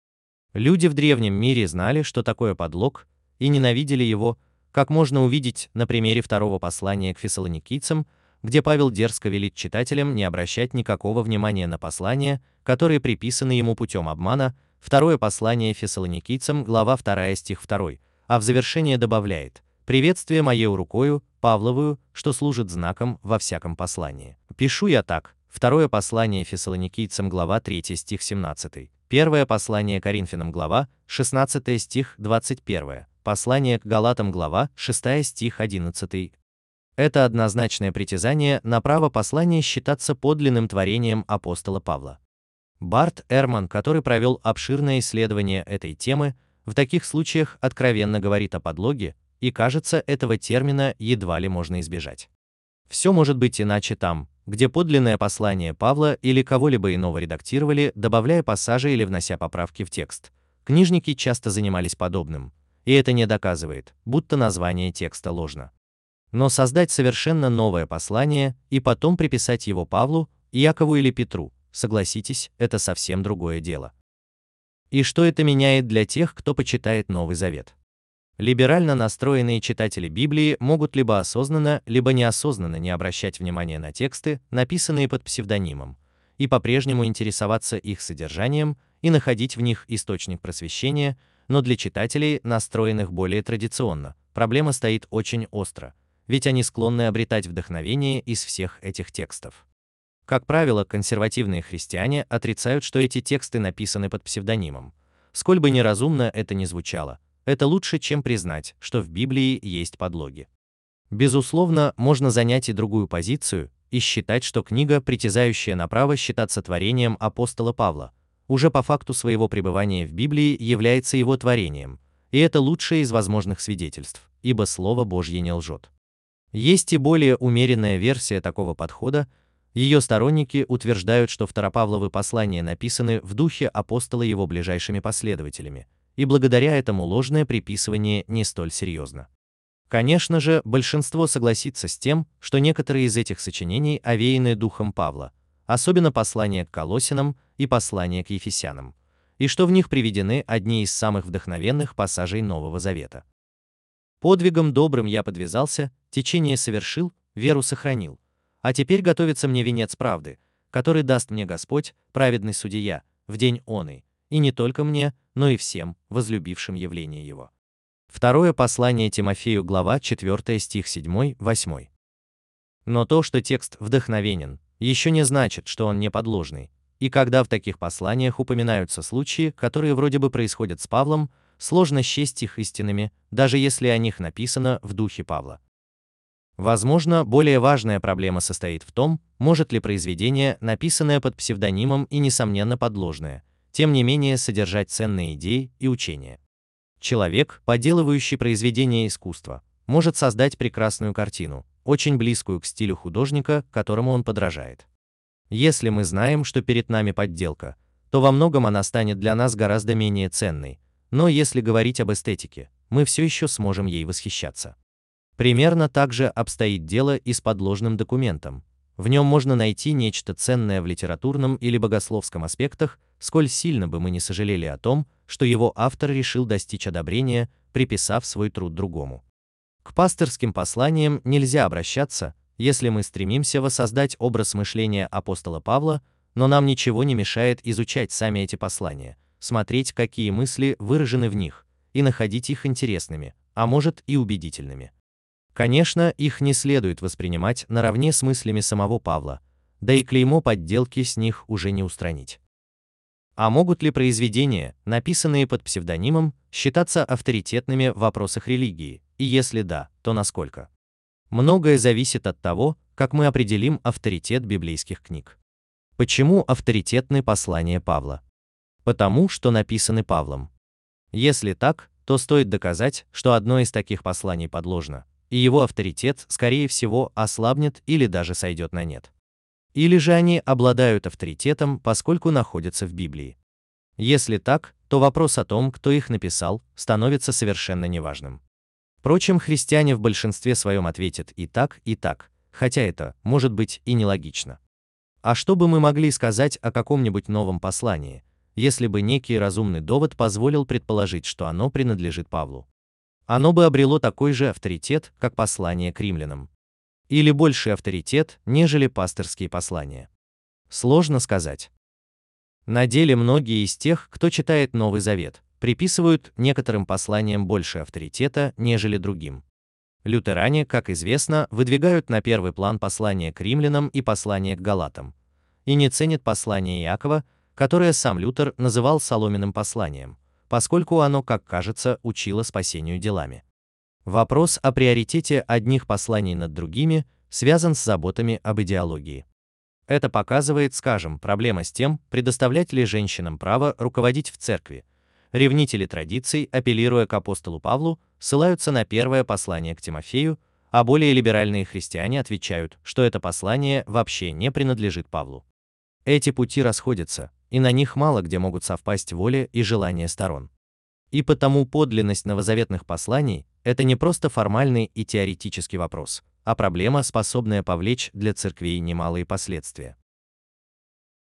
Люди в древнем мире знали, что такое подлог, и ненавидели его, как можно увидеть на примере второго послания к фессалоникийцам, где Павел дерзко велит читателям не обращать никакого внимания на послания, которые приписаны ему путем обмана, второе послание фессалоникийцам, глава 2 стих 2, а в завершение добавляет – Приветствие моею рукою, Павловую, что служит знаком во всяком послании. Пишу я так. Второе послание Фессалоникийцам, глава 3 стих 17. Первое послание Коринфянам, глава 16 стих 21. Послание к Галатам, глава 6 стих 11. Это однозначное притязание на право послания считаться подлинным творением апостола Павла. Барт Эрман, который провел обширное исследование этой темы, в таких случаях откровенно говорит о подлоге, и кажется, этого термина едва ли можно избежать. Все может быть иначе там, где подлинное послание Павла или кого-либо иного редактировали, добавляя пассажи или внося поправки в текст. Книжники часто занимались подобным, и это не доказывает, будто название текста ложно. Но создать совершенно новое послание и потом приписать его Павлу, Якову или Петру, согласитесь, это совсем другое дело. И что это меняет для тех, кто почитает Новый Завет? Либерально настроенные читатели Библии могут либо осознанно, либо неосознанно не обращать внимания на тексты, написанные под псевдонимом, и по-прежнему интересоваться их содержанием и находить в них источник просвещения, но для читателей, настроенных более традиционно, проблема стоит очень остро, ведь они склонны обретать вдохновение из всех этих текстов. Как правило, консервативные христиане отрицают, что эти тексты написаны под псевдонимом. Сколь бы неразумно это ни звучало, это лучше, чем признать, что в Библии есть подлоги. Безусловно, можно занять и другую позицию и считать, что книга, притязающая на право считаться творением апостола Павла, уже по факту своего пребывания в Библии является его творением, и это лучшее из возможных свидетельств, ибо Слово Божье не лжет. Есть и более умеренная версия такого подхода, ее сторонники утверждают, что второпавловы послания написаны в духе апостола его ближайшими последователями, и благодаря этому ложное приписывание не столь серьезно. Конечно же, большинство согласится с тем, что некоторые из этих сочинений овеяны духом Павла, особенно послание к Колосинам и послание к Ефесянам, и что в них приведены одни из самых вдохновенных пассажей Нового Завета. Подвигом добрым я подвязался, течение совершил, веру сохранил, а теперь готовится мне венец правды, который даст мне Господь, праведный судья, в день оный, и не только мне, но и всем, возлюбившим явление его. Второе послание Тимофею, глава 4, стих 7-8. Но то, что текст вдохновенен, еще не значит, что он не подложный, и когда в таких посланиях упоминаются случаи, которые вроде бы происходят с Павлом, сложно счесть их истинными, даже если о них написано в духе Павла. Возможно, более важная проблема состоит в том, может ли произведение, написанное под псевдонимом и несомненно подложное, тем не менее содержать ценные идеи и учения. Человек, поделывающий произведение искусства, может создать прекрасную картину, очень близкую к стилю художника, которому он подражает. Если мы знаем, что перед нами подделка, то во многом она станет для нас гораздо менее ценной, но если говорить об эстетике, мы все еще сможем ей восхищаться. Примерно так же обстоит дело и с подложным документом, в нем можно найти нечто ценное в литературном или богословском аспектах, сколь сильно бы мы не сожалели о том, что его автор решил достичь одобрения, приписав свой труд другому. К пасторским посланиям нельзя обращаться, если мы стремимся воссоздать образ мышления апостола Павла, но нам ничего не мешает изучать сами эти послания, смотреть, какие мысли выражены в них, и находить их интересными, а может и убедительными. Конечно, их не следует воспринимать наравне с мыслями самого Павла, да и клеймо подделки с них уже не устранить. А могут ли произведения, написанные под псевдонимом, считаться авторитетными в вопросах религии, и если да, то насколько? Многое зависит от того, как мы определим авторитет библейских книг. Почему авторитетны послания Павла? Потому что написаны Павлом. Если так, то стоит доказать, что одно из таких посланий подложно, и его авторитет, скорее всего, ослабнет или даже сойдет на нет. Или же они обладают авторитетом, поскольку находятся в Библии. Если так, то вопрос о том, кто их написал, становится совершенно неважным. Впрочем, христиане в большинстве своем ответят и так, и так, хотя это, может быть, и нелогично. А что бы мы могли сказать о каком-нибудь новом послании, если бы некий разумный довод позволил предположить, что оно принадлежит Павлу? Оно бы обрело такой же авторитет, как послание к римлянам. Или больший авторитет, нежели пасторские послания. Сложно сказать. На деле многие из тех, кто читает Новый Завет, приписывают некоторым посланиям больше авторитета, нежели другим. Лютеране, как известно, выдвигают на первый план послание к римлянам и послание к галатам, и не ценят послание Иакова, которое сам Лютер называл соломенным посланием, поскольку оно, как кажется, учило спасению делами. Вопрос о приоритете одних посланий над другими связан с заботами об идеологии. Это показывает, скажем, проблема с тем, предоставлять ли женщинам право руководить в церкви, ревнители традиций, апеллируя к апостолу Павлу, ссылаются на первое послание к Тимофею, а более либеральные христиане отвечают, что это послание вообще не принадлежит Павлу. Эти пути расходятся, и на них мало где могут совпасть воля и желания сторон. И потому подлинность новозаветных посланий – это не просто формальный и теоретический вопрос, а проблема, способная повлечь для церквей немалые последствия.